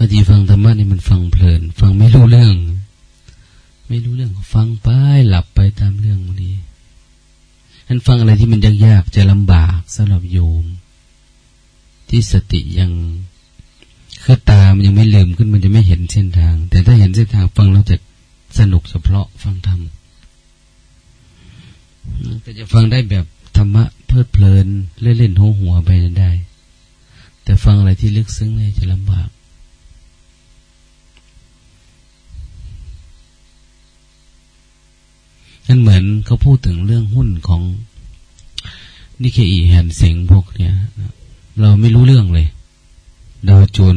บางทีฟังธรรมะนี่มันฟังเพลิน ฟังไม่รู้เรื่อง ไม่รู้เรื่องฟังไปหลับไปตามเรื่องบางทีท่านฟังอะไรที่มันยากๆจะลำบากสำหรับโยม ที่สติยังคือตามันยังไม่ลืมขึ้นมันจะไม่เห็นเส้นทาง แต่ถ้าเห็นเส้นทางฟังเราจะสนุกเฉพาะฟังธรรมก็จะฟังได้แบบธรรมะเพลิดเพลินเล่นๆหัวหัวไปได้ แต่ฟังอะไรที่ลึกซึ้งเนี่ยจะลำบาก นั่นเหมือนเขาพูดถึงเรื่องหุ้นของนิเคอีแฮนเสงพวกเนี้ยเราไม่รู้เรื่องเลย ดาวโจน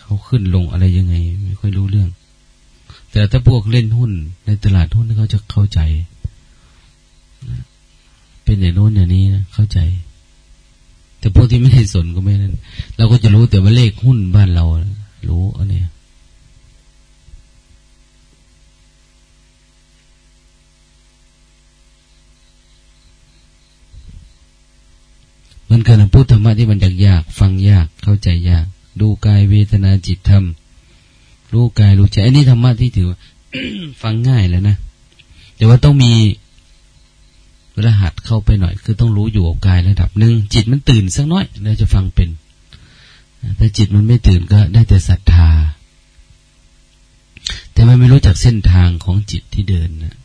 เขาขึ้นลงอะไรยังไง ไม่ค่อยรู้เรื่อง แต่ถ้าพวกเล่นหุ้นในตลาดหุ้นเขาจะเข้าใจเป็นอย่างโน้นอย่างนี้นะเข้าใจ แต่พวกที่ไม่ได้สนก็ไม่นั่นเราก็จะรู้แต่ว่าเลขหุ้นบ้านเรา รู้อันนี้ มือนกันพูดธรรมะที่มันยากๆฟังยากเข้าใจยาก ดูกายเวทนาจิตธรรมรู้กายรู้ใจอันนี้ธรรมะที่ถือฟังง่ายแล้วนะแต่ว่าต้องมีรหัสเข้าไปหน่อย คือต้องรู้อยู่กับกายระดับหนึ่งจิตมันตื่นสักน้อยเราจะฟังเป็นถ้าจิตมันไม่ตื่นก็ได้แต่ศรัทธา แต่มันไม่รู้จักเส้นทางของจิตที่เดินนะ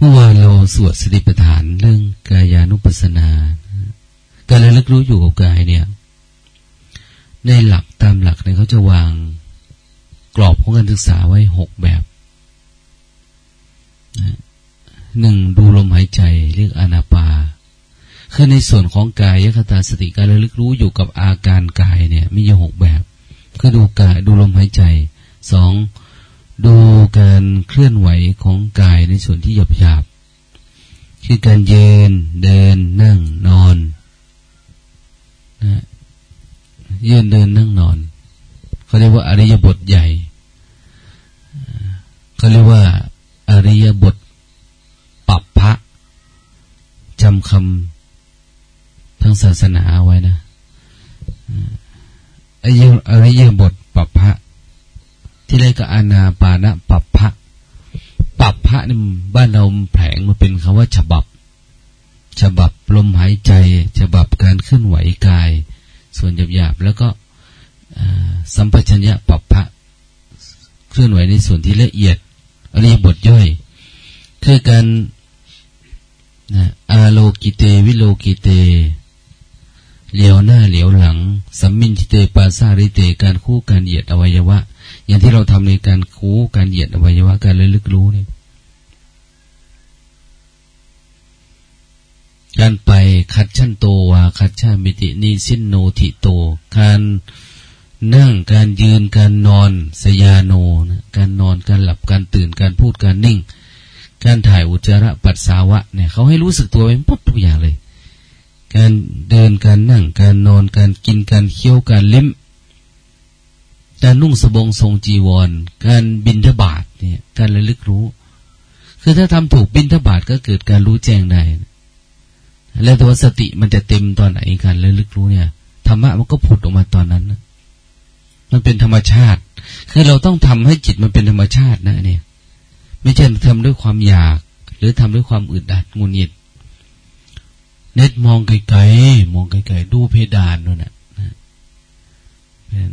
เมื่อวานเราสวดสติปัฏฐานเรื่องกายานุปัสสนา การระลึกรู้อยู่กับกายเนี่ย ในหลักตามหลักเนี่ยเขาจะวางกรอบของการศึกษาไว้หกแบบหนึ่งดูลมหายใจเรียกอนาปา คือในส่วนของกายยคตาสติการระลึกรู้อยู่กับอาการกายเนี่ยมีอยู่หกแบบ คือดูกายดูลมหายใจสอง ดูการเคลื่อนไหวของกายในส่วนที่หยาบหยาบคือการยืน เดิน นั่ง นอนนะยืนเดินนั่งนอน เขาเรียกว่าอริยบทใหญ่ เขาเรียกว่าอริยบทปรับพระจำคำทางศาสนาไว้นะอริยบทปรับพระ ที่เรียกอานาปานะปับพะปับพะนี่บ้านเราแผงมาเป็นคำว่าฉบับ ฉบับลมหายใจ ฉบับการเคลื่อนไหวกาย ส่วนหยาบๆแล้วก็สัมปชัญญะปับพะเคลื่อนไหวในส่วนที่ละเอียดอริยบทย่อย คือการอาโลกิเตวิโลกิเตเหลียวหน้าเหลียวหลังสัมมินทิเตปาซาริเตการคู่การเหยียดอวัยวะ อย่างที่เราทำในการคูการเหยียดอวัยวะการเลยลึกรู้เนี่ย การไปคัดชั้นโตวาคัดชามิตินีสินโนทิโต การนั่งการยืนการนอนสยาโนนะการนอนการหลับการตื่นการพูดการนิ่ง การถ่ายอุจจาระปัสสาวะเนี่ยเขาให้รู้สึกตัวเป็นปุ๊บทุกอย่างเลย การเดินการนั่งการนอนการกินการเคี้ยวการลิ้ม การนุ่งสบงทรงจีวร การบินทบาทเนี่ยการระลึกรู้ คือถ้าทำถูกบินทบาทก็เกิดการรู้แจ้งได้แล้วตัวสติมันจะเต็มตอนไหนการระลึกรู้เนี่ยธรรมะมันก็ผุดออกมาตอนนั้นนะมันเป็นธรรมชาติ คือเราต้องทำให้จิตมันเป็นธรรมชาตินะเนี่ย ไม่ใช่ทำด้วยความอยาก หรือทำด้วยความอึดอัดงุนงิด เน็ตมองไกลๆมองไกลๆดูเพดานนู่นน่ะ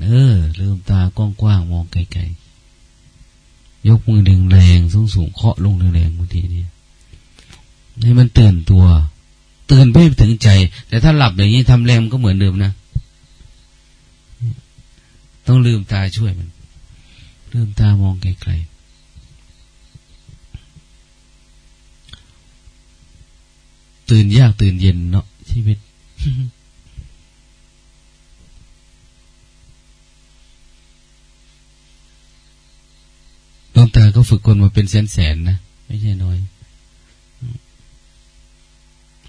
เออ ลืมตากว้างๆมองไกลๆยกมือดึงแรงสูงๆเคาะลงแรงๆบางทีเนี่ยให้มันตื่นตัว ตื่นไปถึงใจ แต่ถ้าหลับอย่างนี้ทำแรงก็เหมือนเดิมนะ ต้องลืมตาช่วยมัน ลืมตามองไกลๆตื่นยากตื่นเย็นเนาะชีวิต ดวงตาก็ฝึกคนมาเป็นแสนแสนนะไม่ใช่น้อย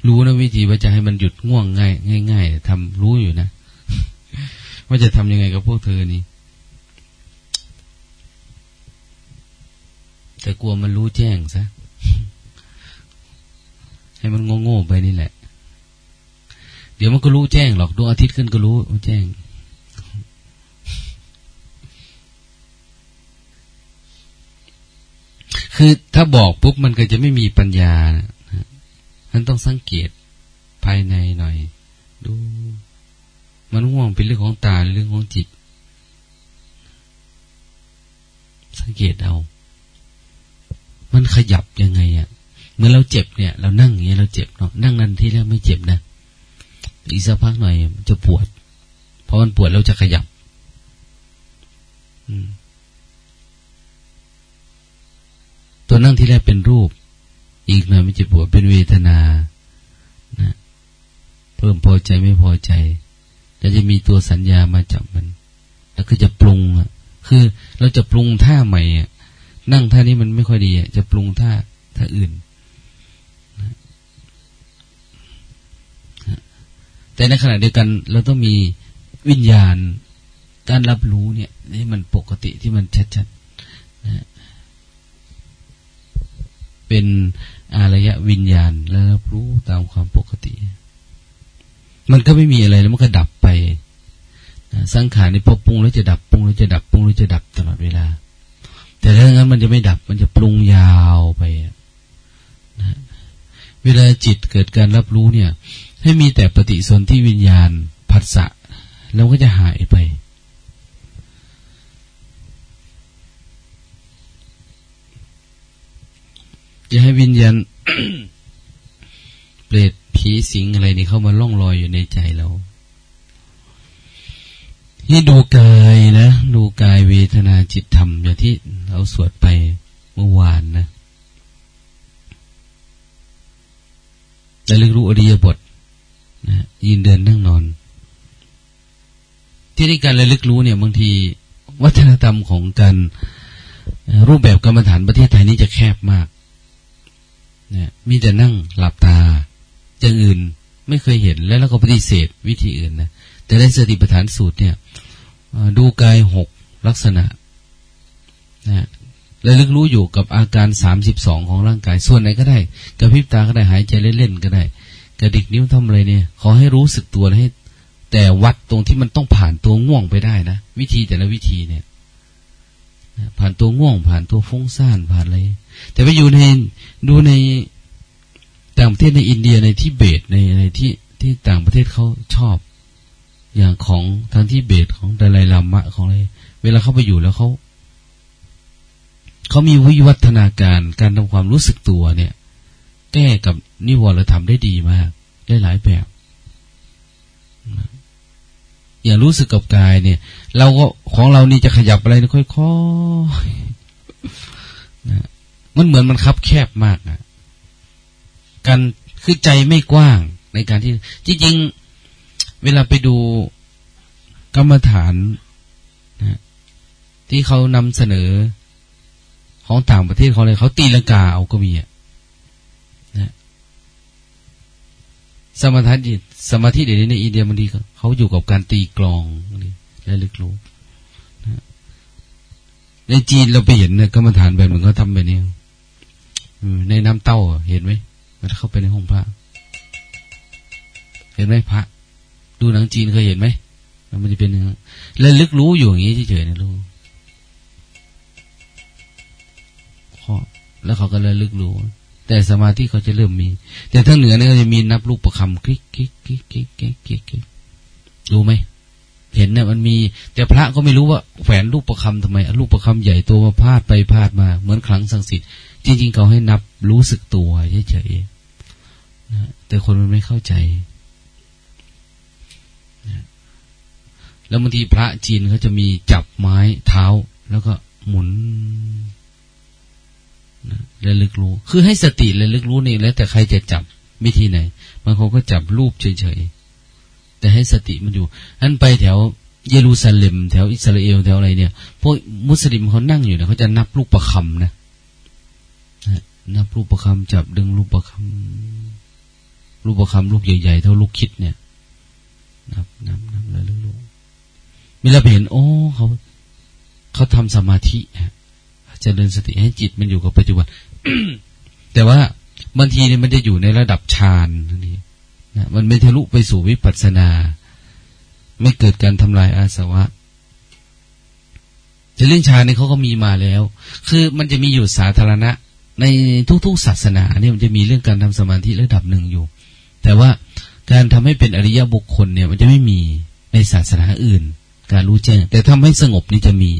รู้นะวิธีว่าจะให้มันหยุดง่วงง่าย ง่ายๆทำรู้อยู่นะว่าจะทำยังไงกับพวกเธอนี่แต่กลัวมันรู้แจ้งซะให้มันโง่ๆไปนี่แหละ เดี๋ยวมันก็รู้แจ้งหรอกดวงอาทิตย์ขึ้นก็รู้แจ้ง คือถ้าบอกปุ๊บมันก็จะไม่มีปัญญามันต้องสังเกตภายในหน่อย ดู มันห่วงเป็นเรื่องของตาเรื่องของจิต สังเกตเอา มันขยับยังไงอะ่ะเมื่อเราเจ็บเนี่ย เรานั่งอย่างเงี้ยเราเจ็บเนาะนั่งนันที่แรกไม่เจ็บนะอีกสักพักหน่อยจะปวด เพราะมันปวดเราจะขยับตั วนั่งที่แรกเป็นรูป อีกหน่อยมันจะปวดเป็นเวทนานะเพิ่มพอใจไม่พอใจ แล้วจะมีตัวสัญญามาจับมัน แล้วก็จะปรุงอะคือเราจะปรุงท่าใหม่อะนั่งท่านี้มันไม่ค่อยดีอะจะปรุงท่าท่าอื่นแต่ในขณะเดียวกันเราต้องมีวิญญาณการรับรู้เนี่ยที่มันปกติที่มันชัดๆนะ เป็นอารยะวิญญาณแล้วรับรู้ตามความปกติ มันก็ไม่มีอะไรแล้วมันก็ดับไปสังขารในพอปรุงแล้วจะดับปรุงแล้วจะดับปรุงแล้วจะดับตลอดเวลา แต่ถ้างั้นมันจะไม่ดับมันจะปรุงยาวไปนะเวลาจิตเกิดการรับรู้เนี่ย ให้มีแต่ปฏิสนธิวิญญาณผัสสะแล้วก็จะหายไป จะให้วิญญาณเปรตผีสิงอะไรนี่เข้ามาล่องลอยอยู่ในใจเรานี่ดูกายนะ ดูกายเวทนาจิตธรรมอย่างที่เราสวดไปเมื่อวานนะและลึกรู้อริยบทนะยืนเดินนั่งนอน ที่นี้การระลึกรู้เนี่ยบางทีวัฒนธรรมของการรูปแบบกรรมฐานประเทศไทยนี้จะแคบมาก นะมีแต่นั่งหลับตาอย่างอื่นไม่เคยเห็นแล้วเราก็ปฏิเสธวิธีอื่นนะแต่ในสติปัฏฐานสูตรเนี่ยดูกายหกลักษณะนะระลึกรู้อยู่กับอาการสามสิบสองของร่างกาย ส่วนไหนก็ได้กระพริบตาก็ได้หายใจเล่นๆก็ได้ กระดิกนิ้วทำอะไรเนี่ย ขอให้รู้สึกตัวให้ แต่วัดตรงที่มันต้องผ่านตัวง่วงไปได้นะ วิธีแต่ละวิธีเนี่ย ผ่านตัวง่วง ผ่านตัวฟุ้งซ่านผ่านอะไร แต่ไปอยู่ในดูในต่างประเทศในอินเดียในที่เบตในในที่ที่ต่างประเทศเขาชอบ อย่างของทางที่เบตของดาลายลามะของอะไรเวลาเขาไปอยู่แล้วเขาเขามีวิวัฒนาการการทำความรู้สึกตัวเนี่ย แก้กับนิวรณธรรมได้ดีมาก ได้หลายแบบ อย่ารู้สึกกับกายเนี่ย เราก็ของเรานี่จะขยับอะไรค่อยๆนะมันเหมือนมันคับแคบมากนะการคือใจไม่กว้างในการที่จริงๆเวลาไปดูกรรมฐานนะที่เขานำเสนอของต่างประเทศเขาเลยเขาตีลังกาเอาก็มีอะสมาธิต สมาธิเดี๋ยวนี้ในอินเดียบางทีเขาอยู่กับการตีกลองนี่และลึกรู้ในจีนเราไปเห็นเนี่ยกรรมฐานแบบหนึ่งเขาทำแบบนี้ในน้ำเต้าเห็นไหมมันเข้าไปในห้องพระ เห็นไหมพระ ดูหนังจีนเคยเห็นไหมมันจะเป็นอย่างนี้แล้วลึกรู้อยู่อย่างนี้เฉยๆนะลูกแล้วเขาก็เลยลึกรู้ แต่สมาธิเขาจะเริ่มมี แต่ถ้าเหนือเนี่ยจะมีนับลูกประคำคลิกคลิกคลิกคลิกคลิกคลิกคลิกรู้ไหมเห็นเนี่ยมันมี แต่พระก็ไม่รู้ว่าแขวนลูกประคำทำไมลูกประคำใหญ่ตัวมาพาดไปพาดมา เหมือนครั้งสังสิทธิ์จริงๆเขาให้นับรู้สึกตัวเฉยๆนะแต่คนมันไม่เข้าใจนะแล้วบางทีพระจีนเขาจะมีจับไม้เท้า แล้วก็หมุน ระลึกรู้ คือให้สติระลึกรู้นี่แล้วแต่ใครจะจับวิธีไหนบางคนก็จับรูปเฉยๆแต่ให้สติมันอยู่นั้นไปแถวเยรูซาเล็มแถวอิสราเอลแถวอะไรเนี่ยพวกมุสลิมเขานั่งอยู่เนี่ยเขาจะนับลูกประคำนะนับลูกประคำจับดึงลูกประคำลูกประคำลูกใหญ่ๆเท่าลูกคิดเนี่ย นับนับนับแล้วลูกเวลาเห็นโอ้เขาเขาทำสมาธิฮะ จริญสติให้จิตมันอยู่กับปัจจุบัน แต่ว่าบางทีเนี่ยมันจะอยู่ในระดับฌานนี่นะมันไม่ทะลุไปสู่วิปัสสนา ไม่เกิดการทำลายอาสวะจะเรื่องฌานนี่เขาก็มีมาแล้ว คือมันจะมีอยู่สาธารณะ ในทุกๆศาสนาเนี่ยมันจะมีเรื่องการทำสมาธิระดับหนึ่งอยู่ แต่ว่าการทำให้เป็นอริยบุคคลเนี่ยมันจะไม่มีในศาสนาอื่น การรู้แจ้ง แต่ทำให้สงบนี่จะมี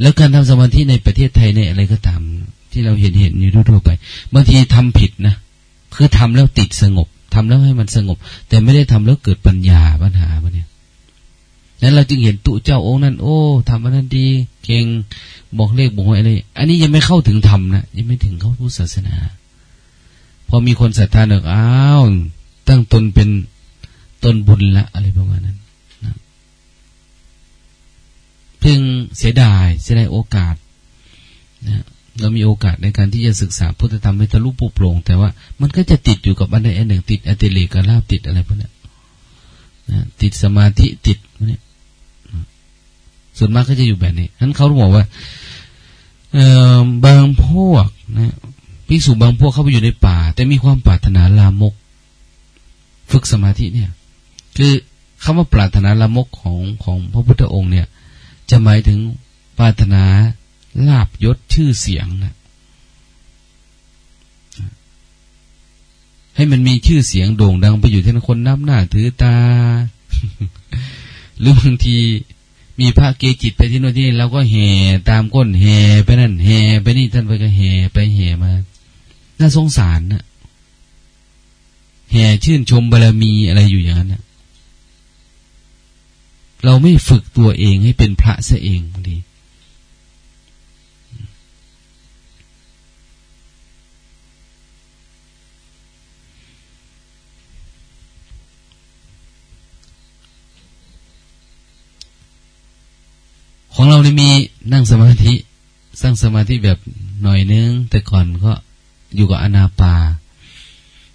แล้วการทำสมาธิในประเทศไทยเนี่ยอะไรก็ตาม ที่เราเห็นเห็นอยู่ทั่วไป บางทีทำผิดนะคือทำแล้วติดสงบทำแล้วให้มันสงบ แต่ไม่ได้ทำแล้วเกิดปัญญาปัญหาปะเนี่ยนั้นเราจึงเห็นตุเจ้าองค์นั้นโอ้ทำอันนั้นดี เก่งบอกเลขบอกอะไรอันนี้ยังไม่เข้าถึงธรรมนะยังไม่ถึงเข้าพุทธศาสนา พอมีคนศรัทธาเนกอ้าวตั้งตนเป็นตนบุญละอะไรประมาณนั้น พึงเสียดายเสียดายโอกาสนะเรามีโอกาสในการที่จะศึกษาพุทธธรรมให้ทะลุปุโปร่งแต่ว่ามันก็จะติดอยู่กับอันใดอันหนึ่งติดอติเลกลาบติดอะไรพวกนี้นะติดสมาธิติดพวกนี้ส่วนมากก็จะอยู่แบบนี้นั้นเขาบอกว่าเออบางพวกนะภิกษุบางพวกเข้าไปอยู่ในป่า แต่มีความปรารถนาลามก ฝึกสมาธิเนี่ย คือคำว่าปรารถนาลามกของของพระพุทธองค์เนี่ย จะหมายถึงปรารถนาลาบยศชื่อเสียงนะให้มันมีชื่อเสียงโด่งดังไปอยู่ที่คนน้ำหน้าถือตา หรือบางทีมีพระเกจิตไปที่โน่นที่นี่เราก็แห่ตามก้นแห่ไปนั่นแห่ไปนี่ท่านไปก็แห่ไปแห่มาน่าสงสารนะแห่ชื่นชมบารมีอะไรอยู่อย่างนั้นนะ เราไม่ฝึกตัวเองให้เป็นพระซะเองบางทีของเราเนี่ยมีนั่งสมาธิ สร้างสมาธิแบบหน่อยนึง แต่ก่อนก็อยู่กับอนาปา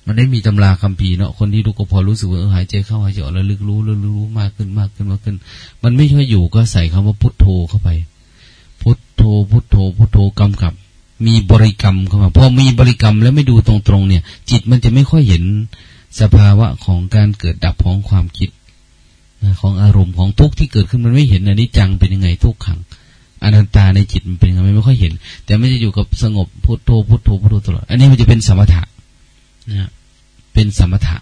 มันได้มีตำราคำพีเนาะคนที่รู้ก็พอรู้สึกว่าหายใจเข้าหายใจออกแล้วลึกรู้ลึกรู้มากขึ้นมากขึ้นมากขึ้น มันไม่ใช่อยู่ก็ใส่คำว่าพุทโธเข้าไป พุทโธพุทโธพุทโธกำกับ มีบริกรรมเข้ามาพอมีบริกรรมแล้วไม่ดูตรงๆเนี่ย จิตมันจะไม่ค่อยเห็นสภาวะของการเกิดดับของความคิดของอารมณ์ของทุกข์ที่เกิดขึ้นมันไม่เห็นอันนี้จังเป็นยังไงทุกขังอนันตาในจิตมันเป็นยังไงไม่ค่อยเห็น แต่ไม่จะอยู่กับสงบพุทโธพุทโธพุทโธตลอดอันนี้มันจะเป็นสมถะ นะเป็นสมถะ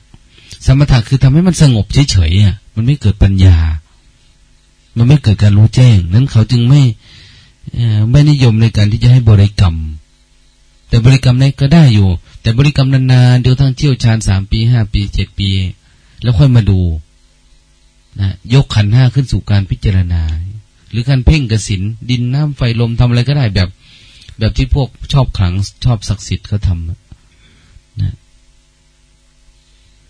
สมถะคือทำให้มันสงบเฉยๆมันไม่เกิดปัญญา มันไม่เกิดการรู้แจ้ง นั้นเขาจึงไม่ไม่นิยมในการที่จะให้บริกรรม แต่บริกรรมนี้ก็ได้อยู่ แต่บริกรรมนานๆเดี๋ยวทั้งเที่ยวชาญสามปีห้าปีเจ็ดปี แล้วค่อยมาดูนะยกขันห้าขึ้นสู่การพิจารณา หรือการเพ่งกสินดินน้ำไฟลมทำอะไรก็ได้แบบ แบบที่พวกชอบขลังชอบศักดิ์สิทธิ์เขาทำ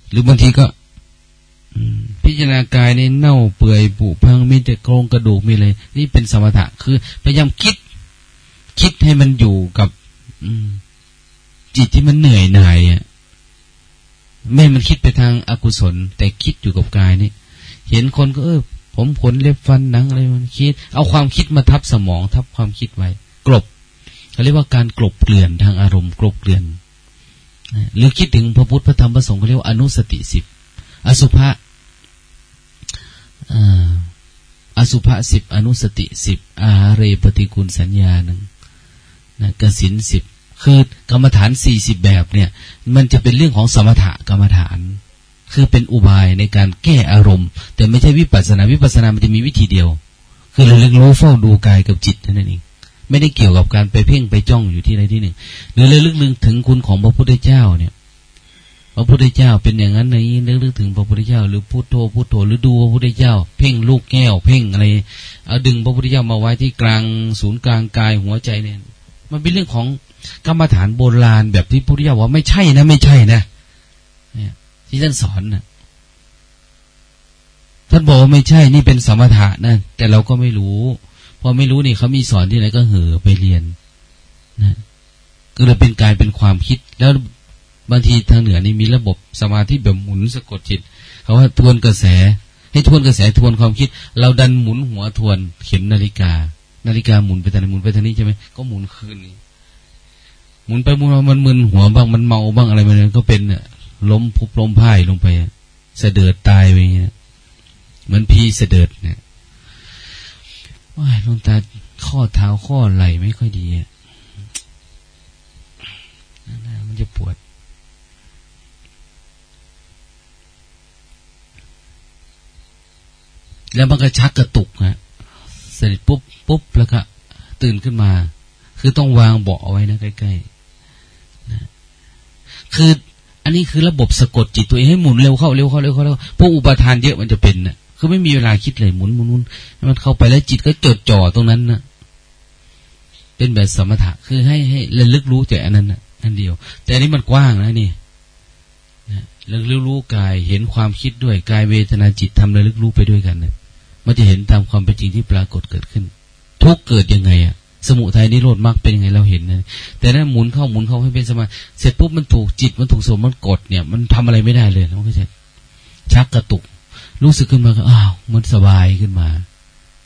หรือบางทีก็พิจารณากายในเน่าเปื่อยผุพังมีแต่โครงกระดูกมีอะไรนี่เป็นสมถะ คือพยายามคิด คิดให้มันอยู่กับจิตที่มันเหนื่อยหน่ายอะไม่มันคิดไปทางอากุศล แต่คิดอยู่กับกายนี่เห็นคนก็เออ ผมขนเล็บฟันหนังอะไรมันคิด เอาความคิดมาทับสมองทับความคิดไว้ กลบเขาเรียกว่าการกลบเกลื่อนทางอารมณ์กลบเกลื่อน หรือคิดถึงพระพุทธพระธรรมพระสงฆ์เขาเรียกว่าอนุสติสิบอสุภะอสุภะสิบอนุสติสิบอาเรปฏิกุลสัญญาหนึ่งนะกสินสิบคือกรรมฐานสี่สิบแบบเนี่ย มันจะเป็นเรื่องของสมถะกรรมฐาน คือเป็นอุบายในการแก้อารมณ์ แต่ไม่ใช่วิปัสนาวิปัสนามันจะมีวิธีเดียว คือเราเลือกรู้เฝ้าดูกายกับจิตนั่นเอง ไม่ได้เกี่ยวกับการไปเพ่งไปจ้องอยู่ที่ใดที่หนึ่งหรือเระลึกนึงถึงคุณของพระพุทธเจ้าเนี่ย พระพุทธเจ้าเป็นอย่างนั้นในนี้ลึกถึงพระพุทธเจ้า หรือพุทโธพุทโธหรือดูพระพุทธเจ้า เพ่งลูกแก้ว เพ่งอะไรเอาดึงพระพุทธเจ้ามาไว้ที่กลางศูนย์กลางกายหัวใจเนี่ย มันเป็นเรื่องของกรรมฐานโบราณแบบที่พระพุทธเจ้าว่าไม่ใช่นะ ไม่ใช่นะเนี่ยที่ท่านสอนนะท่านบอกว่าไม่ใช่นี่เป็นสมถะนะแต่เราก็ไม่รู้ พอไม่รู้นี่เขามีสอนที่ไหนก็เห่อไปเรียนนะก็เลยเป็นกายเป็นความคิด แล้วบางทีทางเหนือนี่มีระบบสมาธิแบบหมุนสะกดจิตเขาว่าทวนกระแส ให้ทวนกระแสทวนความคิด เราดันหมุนหัวทวนเข็มนาฬิกา นาฬิกาหมุนไปทางไหนหมุนไปทางนี้ใช่ไหมก็หมุนคืนนี้หมุนไปหมุนมามันมึนหัวบ้างมันเมาบ้างอะไรมันก็เป็นเนี่ยล้มพุบล้มพ่ายลงไปเสด็จตายไปเงี้ยเหมือนพีเสด็จเนี่ย ว้ายลงตาข้อเท้าข้อไหลไม่ค่อยดีอะมันจะปวด แล้วมันก็ชักกระตุกฮะเสร็จปุ๊บปุ๊บแล้วก็ตื่นขึ้นมา คือต้องวางเบาะเอาไว้นะใกล้ๆนะคืออันนี้คือระบบสะกดจิตตัวเองให้หมุนเร็วเข้าเร็วเข้าเร็วเข้าเร็วพวกอุปทานเยอะมันจะเป็นนะ คือไม่มีเวลาคิดเลยหมุนหมุนหมุนมันเข้าไปแล้วจิตก็จดจ่อตรงนั้นนะเป็นแบบสมถะคือให้ให้ระลึกรู้แต่อันนั้นนะอันเดียว แต่อันนี้มันกว้างนะนี่นะระลึกรู้กายเห็นความคิดด้วยกายเวทนาจิตทำระลึกรู้ไปด้วยกันเนะมันจะเห็นตามความเป็นจริงที่ปรากฏเกิดขึ้น ทุกเกิดยังไงอะสมุทัยนิโรธมรรคเป็นยังไงเราเห็นนะแต่นั้นหมุนเข้าหมุนเข้าให้เป็นสมาเสร็จปุ๊บมันถูกจิตมันถูกสมมันกดเนี่ย มันทำอะไรไม่ได้เลยมันก็จชักกระตุก รู้สึกขึ้นมาก็อ้าวมันสบายขึ้นมา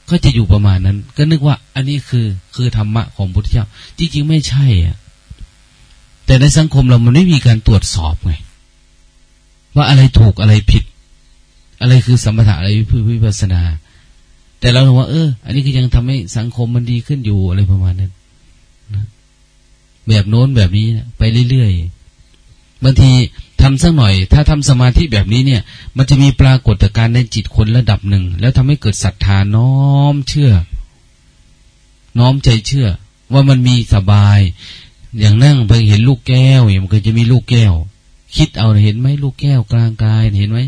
ก็จะอยู่ประมาณนั้น ก็นึกว่า อันนี้คือคือธรรมะของพุทธเจ้า จริง ๆ ไม่ใช่อะแต่ในสังคมเรามันไม่มีการตรวจสอบไงว่าอะไรถูกอะไรผิด อะไรคือสมถะอะไรวิปัสนา แต่เราว่า เออ อันนี้คือยังทำให้สังคมมันดีขึ้นอยู่อะไรประมาณนั้นนะแบบโน้นแบบนี้นะไปเรื่อยๆ บางทีทำสักหน่อย ถ้าทำสมาธิแบบนี้เนี่ย มันจะมีปรากฏการณ์ในจิตคนระดับหนึ่ง แล้วทำให้เกิดศรัทธาน้อมเชื่อ น้อมใจเชื่อ ว่ามันมีสบาย อย่างนั่งไปเห็นลูกแก้วอย่างมันก็จะมีลูกแก้ว คิดเอาเห็นไหมลูกแก้วกลางกายเห็นไหม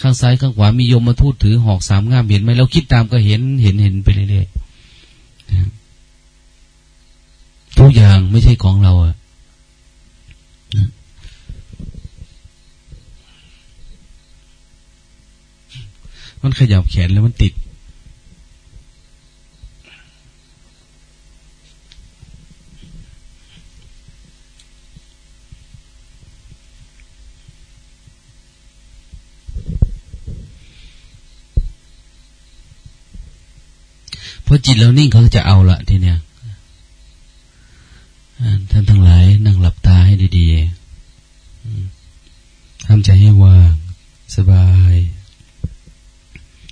ข้างซ้ายข้างขวามีโยมมาทูดถือหอกสามง่ามเห็นไหมเราคิดตามก็เห็นเห็นเห็นไปเรื่อยๆทุกอย่างไม่ใช่ของเราอะ มันขยับแขนแล้วมันติด พอจิตเรานิ่งเขาจะเอาละทีเนี้ยท่านทั้งหลายนั่งหลับตาให้ดีๆทำใจให้ว่าง สบาย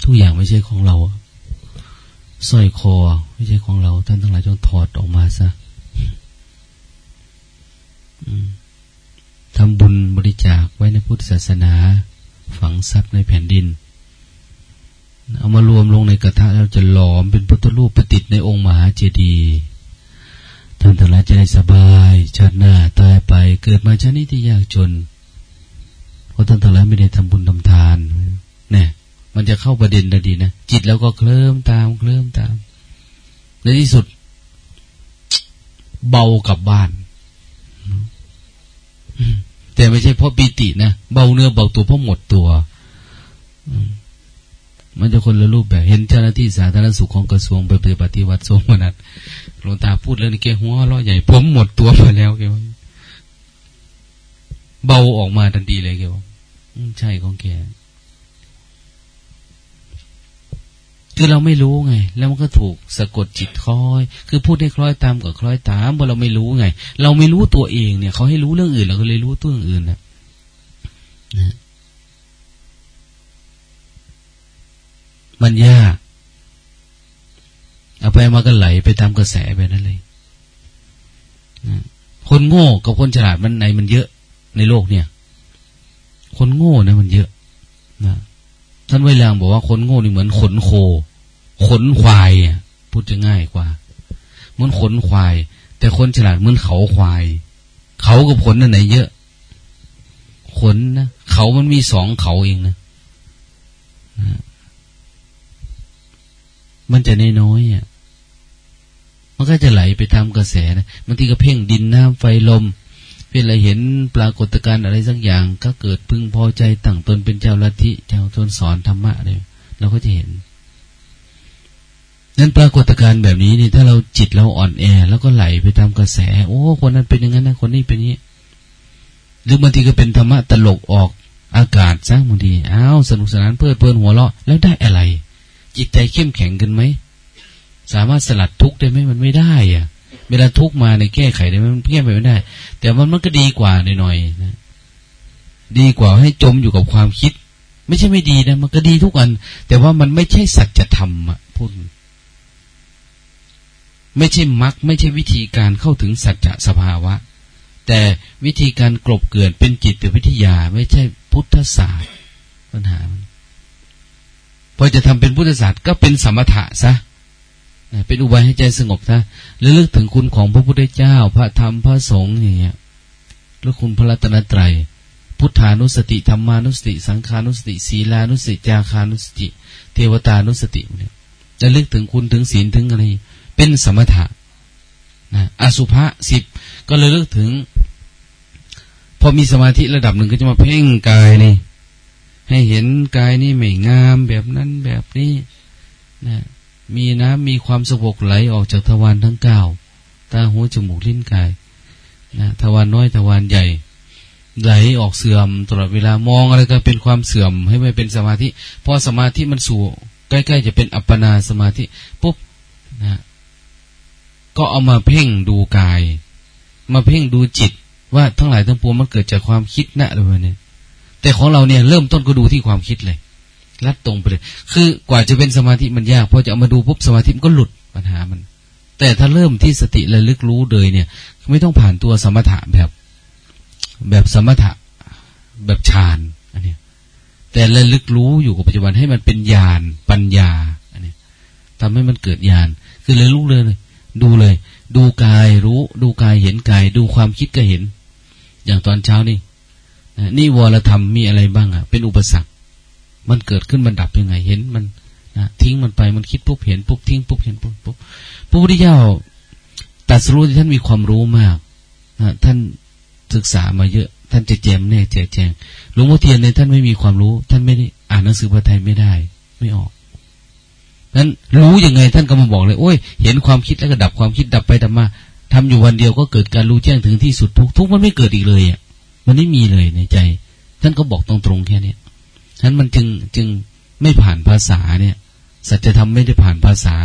ทุกอย่างไม่ใช่ของเราสร้อยคอไม่ใช่ของเรา ท่านทั้งหลายจงถอดออกมาซะทำบุญบริจาคไว้ในพุทธศาสนา ฝังทรัพย์ในแผ่นดิน เอามารวมลงในกระทะแล้วจะหลอมเป็นพุทธรูปประติดในองค์มหาเจดีย์ท่านทั้งหลายจะได้สบายชาติหน้าตายไป เกิดมาชาตินี้ที่ยากจน เพราะท่านทั้งหลายไม่ได้ทำบุญทำทาน มันจะเข้าประเด็นได้ดีนะจิตแล้วก็เคลิ้มตามเคลิ้มตามในที่สุด เบากับบ้านแต่ไม่ใช่เพราะปีตินะเบาเนื้อเบาตัวเพราะหมดตัวมันจะคนละรูปแบบ เห็นเจ้าหน้าที่สาธารณสุขของกระทรวงไปปฏิบัติทรงมนัดหลวงตาพูดแล้วนี่แกหัวเราะใหญ่ ผมหมดตัวไปแล้วแกว่าเบาออกมาทันทีเลยแกว่าใช่ของแก คือเราไม่รู้ไง แล้วมันก็ถูกสะกดจิตคล้อย คือพูดให้คล้อยตามกับคล้อยตามเพราะเราไม่รู้ไง เราไม่รู้ตัวเองเนี่ยเขาให้รู้เรื่องอื่นเราก็เลยรู้ตัวอื่นนะนะมันยากเอาไปมาก็ไหลไปตามกระแสไปนั่นเลยคนโง่กับคนฉลาดมันในมันเยอะในโลกเนี่ย คนโง่นะมันเยอะนะ ท่านไวลางบอกว่าคนโง่นี่เหมือนขนโค ขนควายอะพูดจะง่ายกว่าเหมือนขนควาย แต่คนฉลาดเหมือนเขาควาย เขากับขนนั่นไหนเยอะ ขนนะเขามันมีสองเขาเองนะมันจะน้อยอะมันก็จะไหลไปตามกระแสนะบางทีก็เพ่งดินน้ำไฟลม เพื่อเราเห็นปรากฏการณ์อะไรสักอย่างก็เกิดพึงพอใจตั้งตนเป็นเจ้าลัทธิเจ้าตนสอนธรรมะเลยเราก็จะเห็นนั้นปรากฏการณ์แบบนี้นี่ถ้าเราจิตเราอ่อนแอ แล้วก็ไหลไปตามกระแส โอ้คนนั้นเป็นอย่างนั้นนะคนนี้เป็นนี้หรือบางทีก็เป็นธรรมะตลกออกอากาศซะบางทีอ้าวสนุกสนานเพลิดเพลินหัวเราะแล้วได้อะไร จิตใจเข้มแข็งกันไหมสามารถสลัดทุกข์ได้ไหมมันไม่ได้อะ เวลาทุกมาในแก้ไขได้มันแก้ไปไม่ได้ แต่มันมันก็ดีกว่าหน่อยๆนะดีกว่าให้จมอยู่กับความคิด ไม่ใช่ไม่ดีนะ มันก็ดีทุกอัน แต่ว่ามันไม่ใช่สัจธรรมอะพูดไม่ใช่มรรคไม่ใช่วิธีการเข้าถึงสัจจะสภาวะ แต่วิธีการกลบเกิดเป็นจิตวิทยา ไม่ใช่พุทธศาสตร์ปัญหาพอจะทำเป็นพุทธศาสตร์ก็เป็นสมถะซะ เป็นอุบายให้ใจสงบซะระลึกถึงคุณของพระพุทธเจ้า พระธรรมพระสงฆ์อย่างเงี้ยแล้วคุณพระรัตนตรัย พุทธานุสติธรรมานุสติ สังขานุสติ ศีลานุสติจาคานุสติ เทวตานุสติเนี่ยจะลึกถึงคุณถึงศีลถึงอะไร เป็นสมถะนะอสุภะสิบก็เลยลิกถึง พอมีสมาธิระดับหนึ่งก็จะมาเพ่งกายนี่ให้เห็นกายนี่ไม่งามแบบนั้นแบบนี้นะ มีน้ำมีความสงบไหลออกจากทวารทั้งเก้าตาหูจมูกลิ้นกายนะทวารน้อยทวารใหญ่ ไหลออกเสื่อมตลอดเวลามองอะไรก็เป็นความเสื่อม ให้ไม่เป็นสมาธิพอสมาธิมันสู่ใกล้ๆจะเป็นอัปปนาสมาธิปุ๊บนะก็เอามาเพ่งดูกาย มาเพ่งดูจิต ว่าทั้งหลายทั้งปวงมันเกิดจากความคิดนะอะไรเนี่ยแต่ของเราเนี่ยเริ่มต้นก็ดูที่ความคิดเลย ลัดตรงไปเลย คือกว่าจะเป็นสมาธิมันยากพอจะเอามาดูปุ๊บสมาธิมันก็หลุดปัญหามัน แต่ถ้าเริ่มที่สติระลึกรู้เลยเนี่ย ไม่ต้องผ่านตัวสมถะแบบแบบสมถะแบบฌานอันนี้แต่ระลึกรู้อยู่กับปัจจุบันให้มันเป็นญาณปัญญาอันนี้ทำให้มันเกิดญาณคือเลยรู้เลยเลย ดูเลย ดูกายรู้ ดูกายเห็นกาย ดูความคิดก็เห็น อย่างตอนเช้านี่นี่วรธรรมมีอะไรบ้างอะ เป็นอุปสรรค มันเกิดขึ้นมันดับยังไง เห็นมันนะทิ้งมันไปมันคิดปุ๊บเห็นปุ๊บทิ้งปุ๊บเห็นปุ๊บปุ๊บพระพุทธเจ้าตัดสู้ที่ท่านมีความรู้มากนะท่านศึกษามาเยอะ ท่านจะแจมแน่แจกแจงหลวงพ่อเทียนในท่านไม่มีความรู้ ท่านไม่ได้อ่านหนังสือพระไทยไม่ได้ ไม่ออกนั้นรู้ยังไงท่านก็มาบอกเลย โอ้ย เห็นความคิดแล้วก็ดับความคิดดับไปดับมาทำอยู่วันเดียวก็เกิดการรู้แจ้งถึงที่สุดทุกทุกมันไม่เกิดอีกเลยอะมันไม่มีเลยในใจ ท่านก็บอกตรงๆแค่นี้ ฉะนั้นมันจึงจึงไม่ผ่านภาษาเนี่ย สัจธรรมไม่ได้ผ่านภาษา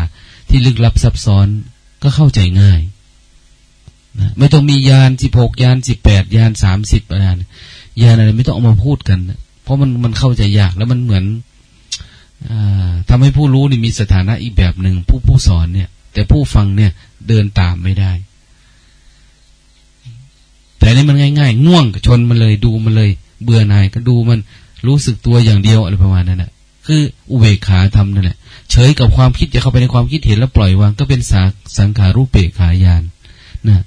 ที่ลึกลับซับซ้อนก็เข้าใจง่ายนะไม่ต้องมียานสิบหกยานสิบแปดยานสามสิบอะไรยานอะไรไม่ต้องเอามาพูดกันเพราะมันมันเข้าใจยากแล้วมันเหมือนทำให้ผู้รู้นี่มีสถานะอีกแบบหนึ่งผู้ผู้สอนเนี่ย แต่ผู้ฟังเนี่ยเดินตามไม่ได้ แต่นี่มันง่าย ๆ ง่วงชนมันเลยดูมันเลย เบื่อหน่ายก็ดูมัน รู้สึกตัวอย่างเดียวอะไรประมาณนั้นแหละคืออุเบกขาทำนั่นแหละเฉยกับความคิดจะเข้าไปในความคิดเห็นแล้วปล่อยวางก็เป็นสาสังขารูปเปกขายานนะ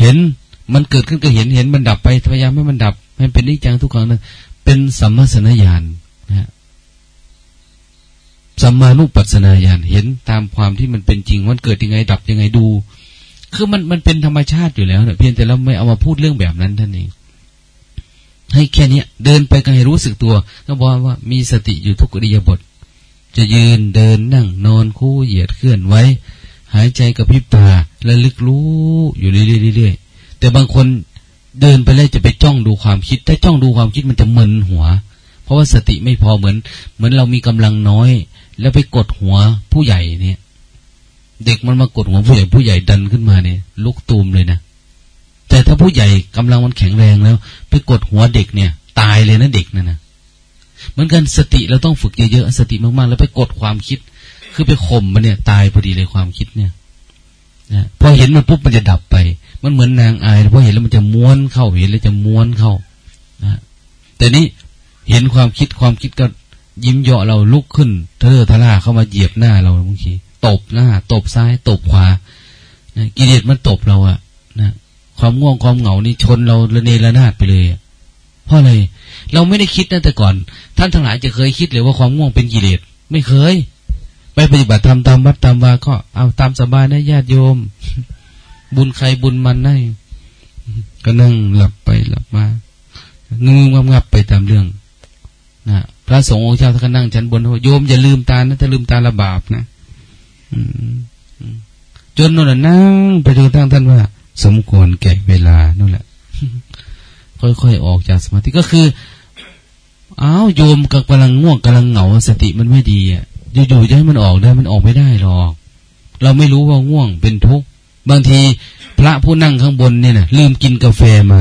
เห็นมันเกิดขึ้นก็เห็นเห็นมันดับไปพยายามให้มันดับให้เป็นนิจังทุกครั้งนั้นเป็นสัมมาสนญาณนะสัมมานุปัสสนาญาณเห็นตามความที่มันเป็นจริงมันเกิดยังไงดับยังไงดู คือมันมันเป็นธรรมชาติอยู่แล้วเนี่ยเพียงแต่เราไม่เอามาพูดเรื่องแบบนั้นท่านเอง ให้แค่นี้เดินไปก็ให้รู้สึกตัวก็บอกว่ามีสติอยู่ทุกอริยบท จะยืนเดินนั่งนอนคู่เหยียดเคลื่อนไว้ หายใจกับพิบตาและลึกรู้อยู่เรื่อยๆแต่บางคนเดินไปแล้วจะไปจ้องดูความคิด ถ้าจ้องดูความคิดมันจะมึนหัว เพราะว่าสติไม่พอเหมือน เหมือนเรามีกำลังน้อย แล้วไปกดหัวผู้ใหญ่เนี่ย เด็กมันมากดหัวผู้ใหญ่ผู้ใหญ่ดันขึ้นมาเนี่ยลุกตูมเลยนะ แต่ถ้าผู้ใหญ่กำลังมันแข็งแรงแล้ว ไปกดหัวเด็กเนี่ย ตายเลยนะเด็กนั่นนะเหมือนกันสติเราต้องฝึกเยอะๆสติมากๆ แล้วไปกดความคิด คือไปข่มมันเนี่ย ตายพอดีเลยความคิดเนี่ยนะพอเห็นมันปุ๊บมันจะดับไป มันเหมือนนางอายพอเห็นแล้วมันจะม้วนเข้าเห็นแล้วจะม้วนเข้านะแต่นี้เห็นความคิดความคิดก็ยิ้มเยาะเราลุกขึ้นเธอทลาเข้ามาเหยียบหน้าเราบางทีตบหน้า ตบซ้าย ตบขวานะกิเลสมันตบเราอะนะ ความง่วงความเหงานี่ชนเราระเนระนาดไปเลยเพราะอะไรเราไม่ได้คิดนะแต่ก่อน ท่านทั้งหลายจะเคยคิดเลยว่าความง่วงเป็นกิเลสไม่เคย ไปปฏิบัติธรรมตามวัดตามวาก็เอาตามสบายนะญาติโยม บุญใครบุญมันนะก็นั่งหลับไปหลับมางึงงับไปตามเรื่องนะพระสงฆ์องค์เจ้าท่านนั่งชั้นบนโยมอย่าลืมตานะถ้าลืมตาละบาปนะจนนั่นนั่งไปจนทั้งท่านว่า สมควรแก่เวลานั่นแหละ ค่อยๆออกจากสมาธิก็คืออ้าวโยมกำลังง่วงกำลังเหงาสติมันไม่ดีอะอยู่ๆจะให้มันออกได้มันออกไม่ได้หรอก เราไม่รู้ว่าง่วงเป็นทุกข์บางทีพระผู้นั่งข้างบนเนี่ยนะลืมกินกาแฟมา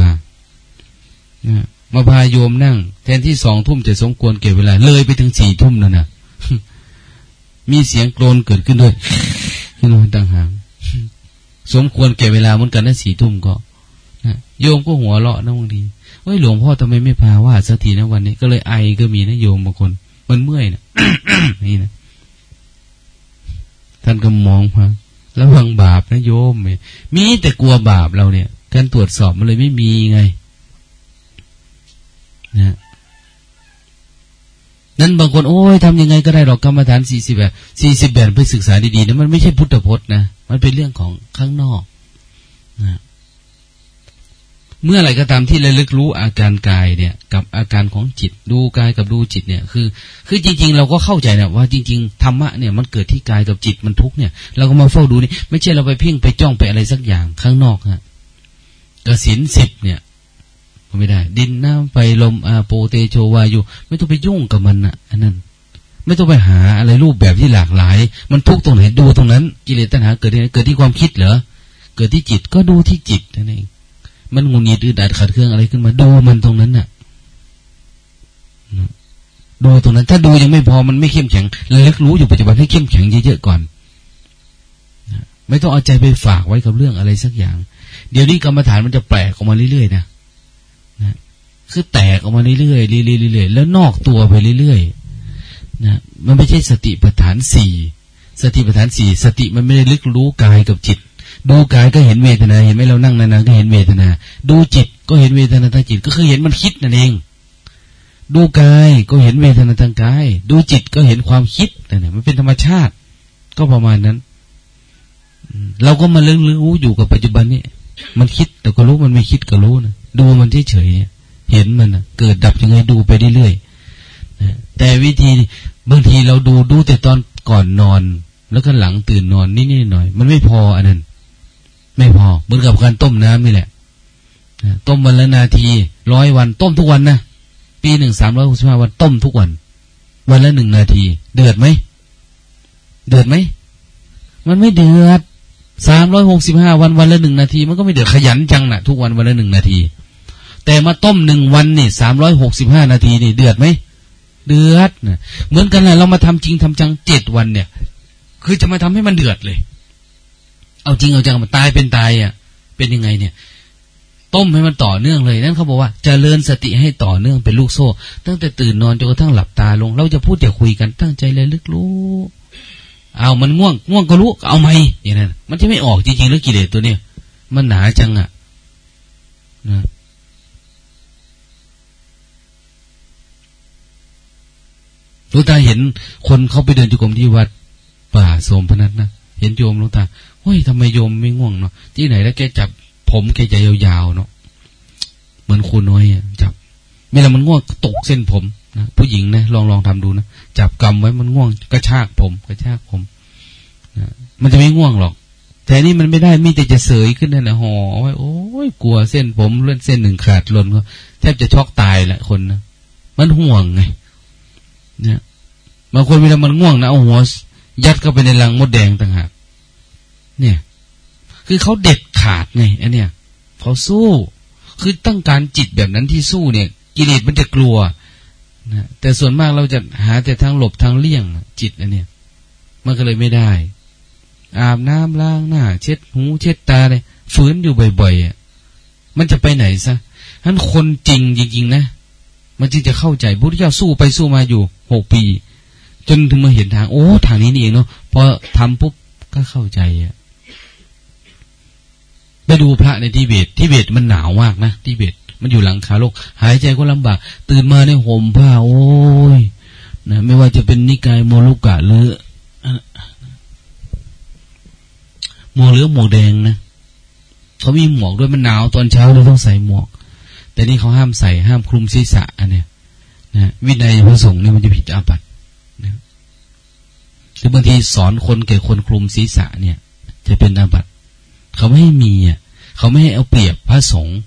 นะมาพาโยมนั่ง แทนที่สองทุ่มจะสมควรเก็บเวลา เลยไปถึงสี่ทุ่มนั่นนะมีเสียงโกรนเกิดขึ้นด้วยขึ้นมาต่างหาง สมควรเก็บเวลาเหมือนกันนะสี่ทุ่มก็นะโยมก็หัวเราะนะบางทีเฮ้ยหลวงพ่อทำไมไม่พาว่าสักทีนะวันนี้ ก็เลยไอก็มีนะโยมบางคน มันเมื่อยนะนี่นะท่านก็มองมาระวังบาปนะโยมมีแต่กลัวบาปเราเนี่ย การตรวจสอบมันเลยไม่มีไง นะ นั้นบางคนโอ้ยทำยังไงก็ได้หรอกกรรมฐานสี่สิบแบบสี่สิบแบบไปศึกษาดีๆนะมันไม่ใช่พุทธพจน์นะ มันเป็นเรื่องของข้างนอกนะเมื่อไรก็ตามที่ระลึกรู้อาการกายเนี่ย กับอาการของจิตดูกายกับดูจิตเนี่ย คือ คือจริง ๆ เราก็เข้าใจนะว่าจริง ๆธรรมะเนี่ยมันเกิดที่กายกับจิตมันทุกเนี่ย เราก็มาเฝ้าดูนี่ไม่ใช่เราไปเพ่งไปจ้องไปอะไรสักอย่างข้างนอกฮะกสินสิบเนี่ย ไม่ได้ ดินน้ำไฟลมอาโปเตโชวายุไม่ต้องไปยุ่งกับมันนะอันนั้น ไม่ต้องไปหาอะไรรูปแบบที่หลากหลาย มันทุกตรงไหนดูตรงนั้น กิเลสตัณหาเกิดที่ไหนเกิดที่ความคิดเหรอเกิดที่จิตก็ดูที่จิตนั่นเองมันงุนงิดอึดอัดขัดเครื่องอะไรขึ้นมาดูมันตรงนั้นน่ะดูตรงนั้น ถ้าดูยังไม่พอมันไม่เข้มแข็งระลึกรู้อยู่ปัจจุบันให้เข้มแข็งเยอะๆก่อนไม่ต้องเอาใจไปฝากไว้กับเรื่องอะไรสักอย่าง เดี๋ยวนี้กรรมฐานมันจะแปลกออกมาเรื่อยๆนะ นะคือแตกออกมาเรื่อยๆเรื่อยๆแล้วนอกตัวไปเรื่อยๆนะมันไม่ใช่สติปัฏฐานสี่สติปัฏฐานสี่สติมันไม่ได้ลึกรู้กายกับจิต ดูกายก็เห็นเวทนา เห็นไหมเรานั่งนานๆก็เห็นเวทนา ดูจิตก็เห็นเวทนาทางจิต ก็คือเห็นมันคิดนั่นเองดูกายก็เห็นเวทนาทางกาย ดูจิตก็เห็นความคิดนั่นแหละมันเป็นธรรมชาติ ก็ประมาณนั้นเราก็มาเรื่องรู้อยู่กับปัจจุบันนี้มันคิดแต่ก็รู้มันไม่คิดก็รู้นะ ดูมันที่เฉยเห็นมันะเกิดดับยังไงดูไปเรื่อยๆแต่วิธีบางทีเราดูดูแต่ตอนก่อนนอน แล้วก็หลังตื่นนอนนิดๆหน่อยมันไม่พออันนั้น ไม่พอเหมือนกับการต้มน้ำนี่แหละต้มวันละนาทีร้อยวัน ต้มทุกวันนะปีหนึ่งสามร้อยหกสิบห้าวันต้มทุกวัน วันละหนึ่งนาที เดือดไหมเดือดไหมมันไม่เดือดสามร้อยหกสิบห้าวันวันละหนึ่งนาที มันก็ไม่เดือดขยันจังนะทุกวันวันละหนึ่งนาที แต่มาต้มหนึ่งวันนี่สามร้อยหกสิบห้านาทีนี่เดือดไหมเดือดนะเหมือนกันแหละเรามาทำจริงทำจังเจ็ดวันเนี่ย คือจะมาทำให้มันเดือดเลย เอาจริงเอาจังมันตายเป็นตายอะ เป็นยังไงเนี่ย ต้มให้มันต่อเนื่องเลยนั่นเขาบอกว่าจเจริญสติให้ต่อเนื่องเป็นลูกโซ่ ตั้งแต่ตื่นนอนจนกระทั่งหลับตาลง เราจะพูดจะคุยกันตั้งใจเลยลึกรู้เอามันง่วงง่วงก็รู้เอาไหมอย่างนั้นมันจะไม่ออกจริงๆแล้วกิเลสตัวเนี้ยมันหนาจังอะนะ ลูกตาเห็นคนเขาไปเดินจุกรมที่วัดป่าโสมพนัสนะเห็นโยมลูกตาเฮ้ยทำไมโยมไม่ง่วงเนาะที่ไหนแล้วแกจับผมแกจะยาวๆเนาะเหมือนคุณน้อยจับเวลามันง่วงตกเส้นผมนะผู้หญิงนะลองลองทำดูนะจับกำไว้มันง่วงกระชากผมกระชากผมนะมันจะไม่ง่วงหรอก แต่นี่มันไม่ได้มีแต่จะเสยขึ้นนั่นะห่อไว้โอ้ยกลัวเส้นผมเลื่อนเส้นหนึ่งขาดหล่นก็แทบจะช็อกตายแหละคนนะมันห่วงไง เนี่ยบางคนเวลามันง่วงนะเอาหัวยัดเข้าไปในรังมดแดงต่างหากเนี่ย คือเขาเด็ดขาดไงไอันเนี้ยเขาสู้ คือต้องการจิตแบบนั้นที่สู้เนี่ย กิเลสมันจะกลัวนะแต่ส่วนมากเราจะหาแต่ทางหลบทางเลี่ยงจิตอันเนี้ยมันก็เลยไม่ได้ อาบน้ำล้างหน้า เช็ดหู เช็ดตาเลยฝืนอยู่บ่อยๆอะมันจะไปไหนซะท่านคนจริงจริงๆนะ มันจึงจะเข้าใจพุทธเจ้าสู้ไปสู้มาอยู่หกปี จนถึงมาเห็นทาง โอ้ ทางนี้นี่เองเนาะพอทำปุ๊บก็เข้าใจอะไปดูพระในทิเบตทิเบตมันหนาวมากนะทิเบตมันอยู่หลังคาโลก หายใจก็ลำบาก ตื่นมาในห่มผ้าโอ้ยนะไม่ว่าจะเป็นนิกายโมลุกะหรือหมวกเหลือหมวกแดงนะเขามีหมวกด้วยมันหนาวตอนเช้าเราต้องใส่หมวก แต่นี่เขาห้ามใส่ห้ามคลุมศีรษะอันเนี้ยนะวินัยพระสงฆ์เนี่ยมันจะผิดอาบัตินะหรือบางทีสอนคนแก่คนคลุมศีรษะเนี่ย จะเป็นอาบัติเขาไม่ให้มีอะเขาไม่ให้เอาเปรียบพระสงฆ์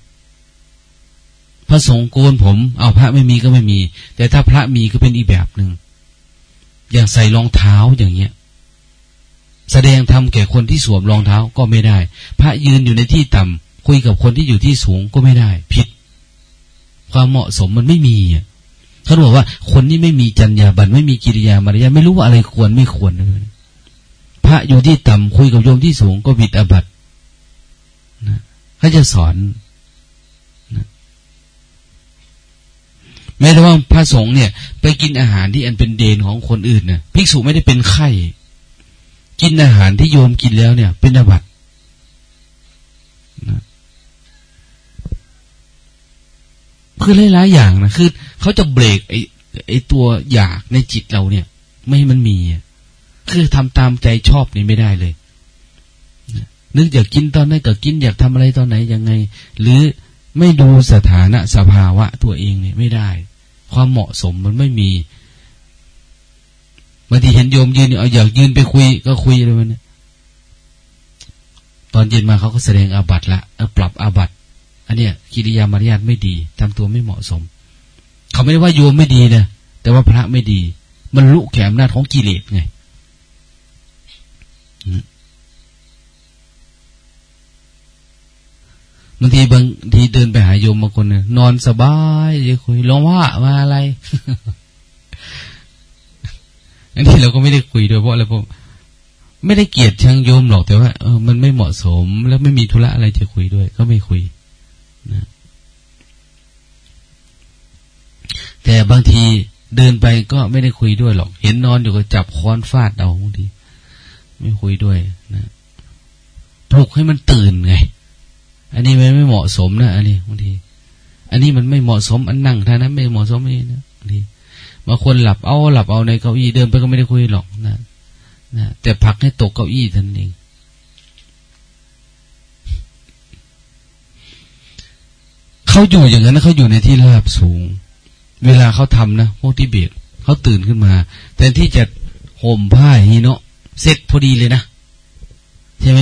พระสงฆ์โกนผม เอาพระไม่มีก็ไม่มี แต่ถ้าพระมีก็เป็นอีกแบบหนึ่งอย่างใส่รองเท้าอย่างเงี้ย แสดงธรรมแก่คนที่สวมรองเท้าก็ไม่ได้ พระยืนอยู่ในที่ต่ำคุยกับคนที่อยู่ที่สูงก็ไม่ได้ ผิด ความเหมาะสมมันไม่มีเขาบอกว่าคนนี้ไม่มีจรรยาบรรณไม่มีกิริยามารยาไม่รู้ว่าอะไรควรไม่ควรเลยพระอยู่ที่ต่ำคุยกับโยมที่สูงก็บิดอบัตนะเขาจะสอนนะแม้แต่ว่าพระสงฆ์เนี่ย ไปกินอาหารที่อันเป็นเดนของคนอื่นเนี่ยภิกษุไม่ได้เป็นไข้ กินอาหารที่โยมกินแล้วเนี่ย เป็นอบัต คือหลายๆอย่างนะคือเขาจะเบรกไอ้ไอ้ตัวอยากในจิตเราเนี่ย ไม่ให้มันมีคือทำตามใจชอบนี่ไม่ได้เลยนึกอยากกินตอนไหนก็กินอยากทำอะไรตอนไหนยังไง หรือไม่ดูสถานะสภาวะตัวเองเนี่ยไม่ได้ ความเหมาะสมมันไม่มีบางทีเห็นโยมยืนเอาอยากยืนไปคุยก็คุยเลยมันตอนเย็นมาเขาก็แสดงอาบัตละปรับอาบัต อันเนี้ยกิริยามารยาทไม่ดีทำตัวไม่เหมาะสม เขาไม่ได้ว่าโยมไม่ดีนะแต่ว่าพระไม่ดี มันลุแขมหน้าของกิเลสไงบางทีบางทีเดินไปหาโยมบางคนเนี่ยนอนสบายจะคุยลองว่ามาอะไรอันนี้เราก็ไม่ได้คุยด้วยเพราะอะไรเพราไม่ได้เกลียดชังโยมหรอกแต่ว่าเออมันไม่เหมาะสม แล้วไม่มีธุระอะไรจะคุยด้วย ก็ไม่คุย นะแต่บางทีเดินไปก็ไม่ได้คุยด้วยหรอก เห็นนอนอยู่ก็จับค้อนฟาดเอาบางทีไม่คุยด้วยนะปลุกให้มันตื่นไง อันนี้มันไม่เหมาะสมนะอันนี้บางที อันนี้มันไม่เหมาะสมอันนั่งท่านั้นไม่เหมาะสมนี่นะบางทีบางคนหลับเอาหลับเอาในเก้าอี้เดินไปก็ไม่ได้คุยหรอกนะนะแต่พักให้ตกเก้าอี้ท่านเอง เขาอยู่อย่างนั้นเขาอยู่ในที่ราบสูง เวลาเขาทำนะพวกที่เบียดเขาตื่นขึ้นมาแทนที่จะห่มผ้าฮีเนาะเสร็จพอดีเลยนะใช่ไหม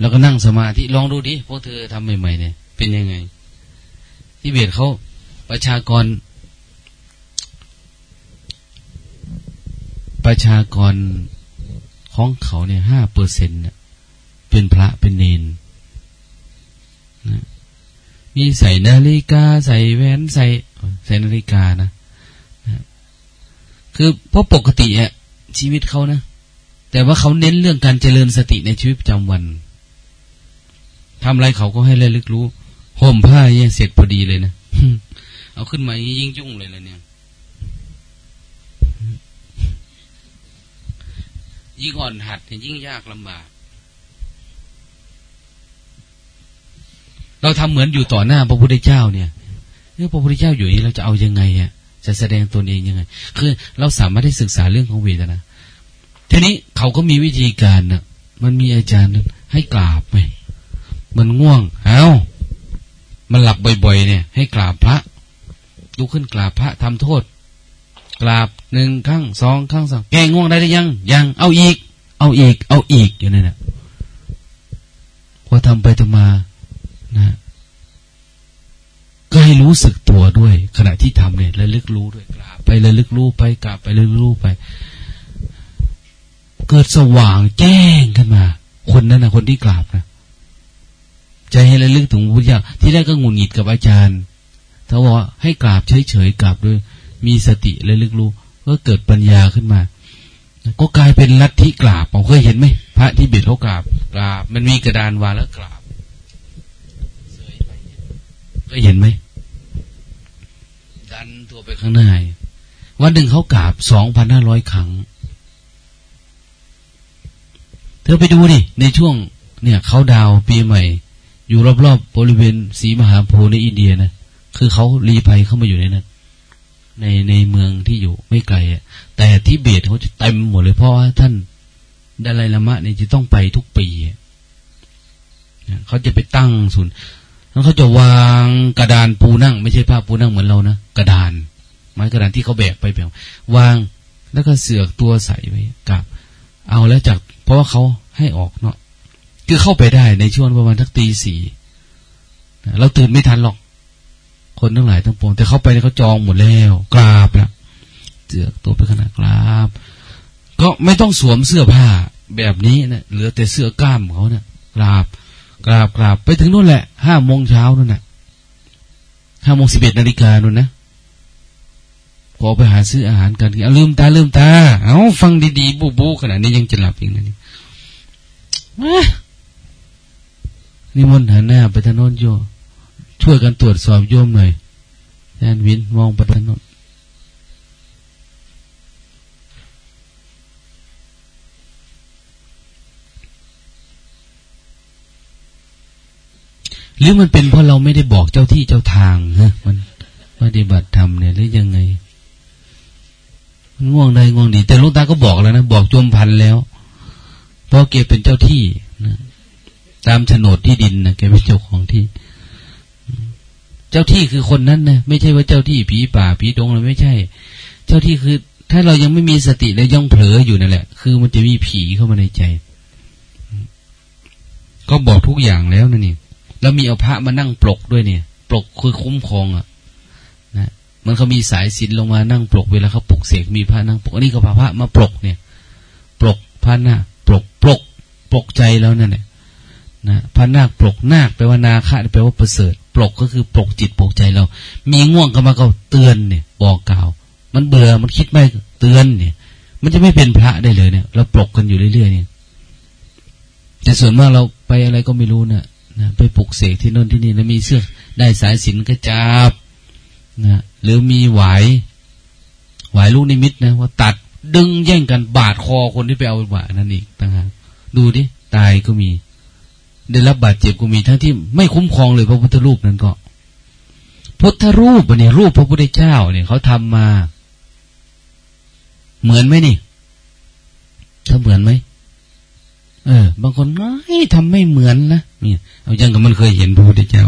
แล้วก็นั่งสมาธิลองดูดิพวกเธอทำใหม่ๆเนี่ย เป็นยังไง ที่เบียดเขาประชากร ประชากรของเขาเนี่ยห้าเปอร์เซ็นต์เป็นพระเป็นเนนนะ มีใส่นาฬิกา ใส่แหวนใส่ใส่นาฬิกานะคือเพราะปกติอะชีวิตเขานะแต่ว่าเขาเน้นเรื่องการเจริญสติในชีวิตประจำวันทำอะไรเขาก็ให้เระลึกรู้ห่มผ้าเนี่ยเสร็จพอดีเลยนะเอาขึ้นมายิ่งยุ่งเลยนะเนี่ยยิ่งอ่อนหัดยิ่งยากลำบาก เราทำเหมือนอยู่ต่อหน้าพระพุทธเจ้าเนี่ยเรื่องพระพุทธเจ้าอยู่นี้เราจะเอายังไงอะจะแสดงตนเองยังไง คือเราสามารถได้ศึกษาเรื่องของเวทนาทีนี้เขาก็มีวิธีการนะมันมีอาจารย์ให้กราบไหมมันง่วง เอามันหลับบ่อยๆ เนี่ย ให้กราบพระลุกขึ้นกราบพระทำโทษ กราบหนึ่งครั้งสองครั้งสองแกง่วงได้หรือยัง ยัง เอาอีก เอาอีก เอาอีกอยู่นั่นแหละพอทำไปทำมา นะก็ให้รู้สึกตัวด้วย ขณะที่ทำเนี่ยระลึกรู้ด้วยกราบไประลึกรู้ไปกราบไประลึกรู้ไป เกิดสว่างแจ้งขึ้นมา คนนั้นนะคนที่กราบนะใจให้ระลึกถึงพุทธเจ้าที่แรกก็งุนหงิดกับอาจารย์เขาบอกให้กราบเฉยๆกราบด้วย มีสติและลึกรู้ก็เกิดปัญญาขึ้นมาก็กลายเป็นลัทธิกราบเราเคยเห็นไหมพระที่เบียดเขากราบกราบ มันมีกระดานวางแล้วกราบเค ยเห็นไหมดันตัวไปข้างหน้าวันหนึ่งเขากราบสองพันห้าร้อยครั้ง เธอไปดูดิ ในช่วง เนี่ยเขาดาวปีใหม่ อยู่รอบๆบบริเวณสีมหาโพธิ์ในอินเดียนะคือเขารีภัยเข้ามาอยู่ในนั้นในในเมืองที่อยู่ไม่ไกลอะ แต่ที่เบียดเขาจะเต็มหมดเลยเพราะว่าท่านดาลัยละมะเนี่ยจะต้องไปทุกปีเขาจะไปตั้งศูนย์ แล้วเขาจะวางกระดานปูนั่ง ไม่ใช่ผ้าปูนั่งเหมือนเรานะกระดานไม้กระดานที่เขาแบกไปแบกวางแล้วก็เสือกตัวใส่ไว้กับ เอาแล้วจาก เพราะว่าเขาให้ออกเนาะคือเข้าไปได้ในช่วงประมาณทักตีสี่เราตื่นไม่ทันหรอก คนทั้งหลายทั้งปวงแต่เข้าไปเขาจองหมดแล้วกราบแล้วเจือกตัวไปขนาดกราบ ก็ไม่ต้องสวมเสื้อผ้าแบบนี้นะเหลือแต่เสื้อกล้ามเขาเนะี่ยกราบ กราบกราบไปถึงนู่นแหละห้าโมงเช้านู่นนะห้าโมงสิบเอ็ดนาฬิกานู่นนะพอไปหาซื้ออาหารกันเอาลืมตาลืมตา เอาฟังดีๆบูบูขนาดนี้ยังจะหลับอีกนะนี่นิมนหันหน้าไปทางโน้นโยช่วยกันตรวจสอบโยมหน่อยแอนวินมองไปทางโน้น หรือมันเป็นเพราะเราไม่ได้บอกเจ้าที่เจ้าทางฮะมันปฏิบัติธรรมเนี่ยหรือยังไงง่วงได้ง่วงดี แต่ลูกตาก็บอกแล้วนะบอกจมพันแล้วเพราะเกเป็นเจ้าที่นะตามโฉนดที่ดินนะแกเป็นเจ้าของที่ เจ้าที่คือคนนั้นนะไม่ใช่ว่าเจ้าที่ผีป่าผีดงอะไรไม่ใช่ เจ้าที่คือ ถ้าเรายังไม่มีสติแล้วย่องเผลออยู่นั่นแหละ คือมันจะมีผีเข้ามาในใจ ก็บอกทุกอย่างแล้วนะนี่ แล้วมีเอาพระมานั่งปลกด้วยเนี่ย ปลกคือคุ้มครองอะนะมันเขามีสายสินลงมานั่งปลกเวลาเขาปลุกเสกมีพระนั่งปลกอันนี้ก็พระพระมาปลกเนี่ยปลกพระหน้าปลกปลกปลกใจแล้วนั่นแหละนะพระนาคปลกนาคแปลว่านาคะแปลว่าประเสริฐปลกก็คือปลกจิตปลกใจเรา มีง่วงก็มาก็เตือนเนี่ย บอกกล่าว มันเบื่อมันคิดไม่เตือนเนี่ย มันจะไม่เป็นพระได้เลยเนี่ย เราปลกกันอยู่เรื่อยๆเนี่ยแต่ส่วนมากเราไปอะไรก็ไม่รู้เนะ นะไปปลุกเสกที่โน่นที่นี่แล้วมีเสื้อได้สายสินก็จับนะหรือมีไหวไหวลูกนิมิตนะว่าตัดดึงแย่งกันบาดคอคนที่ไปเอาไหวนั่นอีกต่างหากดูดิตายก็มี ได้รับบาดเจ็บก็มีทั้งที่ไม่คุ้มครองเลยพระพุทธรูปนั้นก็พุทธรูปเนี่ยรูปพระพุทธเจ้าเนี่ยเขาทำมา เหมือนไหมนี่ถ้าเหมือนไหมเออบางคนน้อยทำไม่เหมือนนะ นี่เอายังกับมันเคยเห็นพระพุทธเจ้า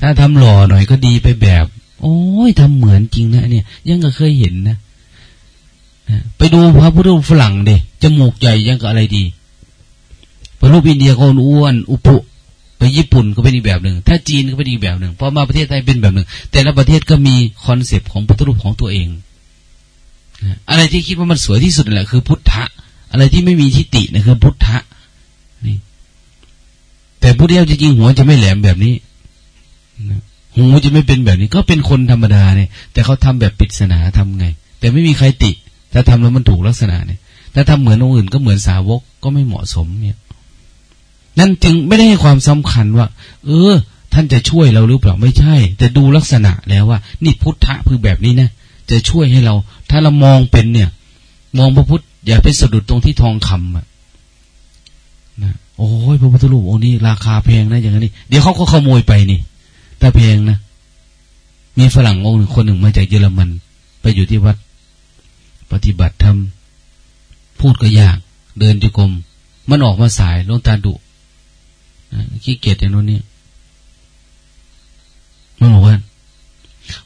ถ้าทำหล่อหน่อยก็ดีไปแบบ โอ้ยทำเหมือนจริงนะเนี่ย ยังก็เคยเห็นนะไปดูพระพุทธรูปฝรั่งเดิจมูกใหญ่ยังกับอะไรดีพระรูปอินเดียก็อ้วนอุปุไปญี่ปุ่นก็เป็นอีกแบบหนึ่ง ถ้าจีนก็เป็นอีกแบบหนึ่ง พอมาประเทศไทยเป็นแบบหนึ่ง แต่ละประเทศก็มี concept ของพุทธรูปของตัวเอง อะไรที่คิดว่ามันสวยที่สุดแหละคือพุทธะ อะไรที่ไม่มีทิฏฐินะคือพุทธะ แต่พุทธเจ้าจริงๆหัวจะไม่แหลมแบบนี้หูจะไม่เป็นแบบนี้ ก็เป็นคนธรรมดาเนี่ย แต่เขาทำแบบปริศนาทำไง แต่ไม่มีใครติ ถ้าทำแล้วมันถูกลักษณะเนี่ย ถ้าทำเหมือนองค์อื่นก็เหมือนสาวกก็ไม่เหมาะสมเนี่ย นั่นจึงไม่ได้ให้ความสำคัญว่า เออ ท่านจะช่วยเราหรือเปล่าไม่ใช่ แต่ดูลักษณะแล้วว่า นี่พุทธะคือแบบนี้นะจะช่วยให้เรา ถ้าเรามองเป็นเนี่ย มองพระพุทธอย่าไปสะดุดตรงที่ทองคำอะ โอ้ยพระพุทธรูปองค์นี้ราคาแพงนะอย่างนี้ เดี๋ยวเขาก็ขโมยไปนี่ถ้าแพงนะ มีฝรั่งองค์หนึ่งคนหนึ่งมาจากเยอรมัน ไปอยู่ที่วัด ปฏิบัติธรรมพูดก็ยาก เดินจุกรมมันออกมาสายลงตาดุขี้เกียจอย่างนู้นเนี่ยมันบอกว่า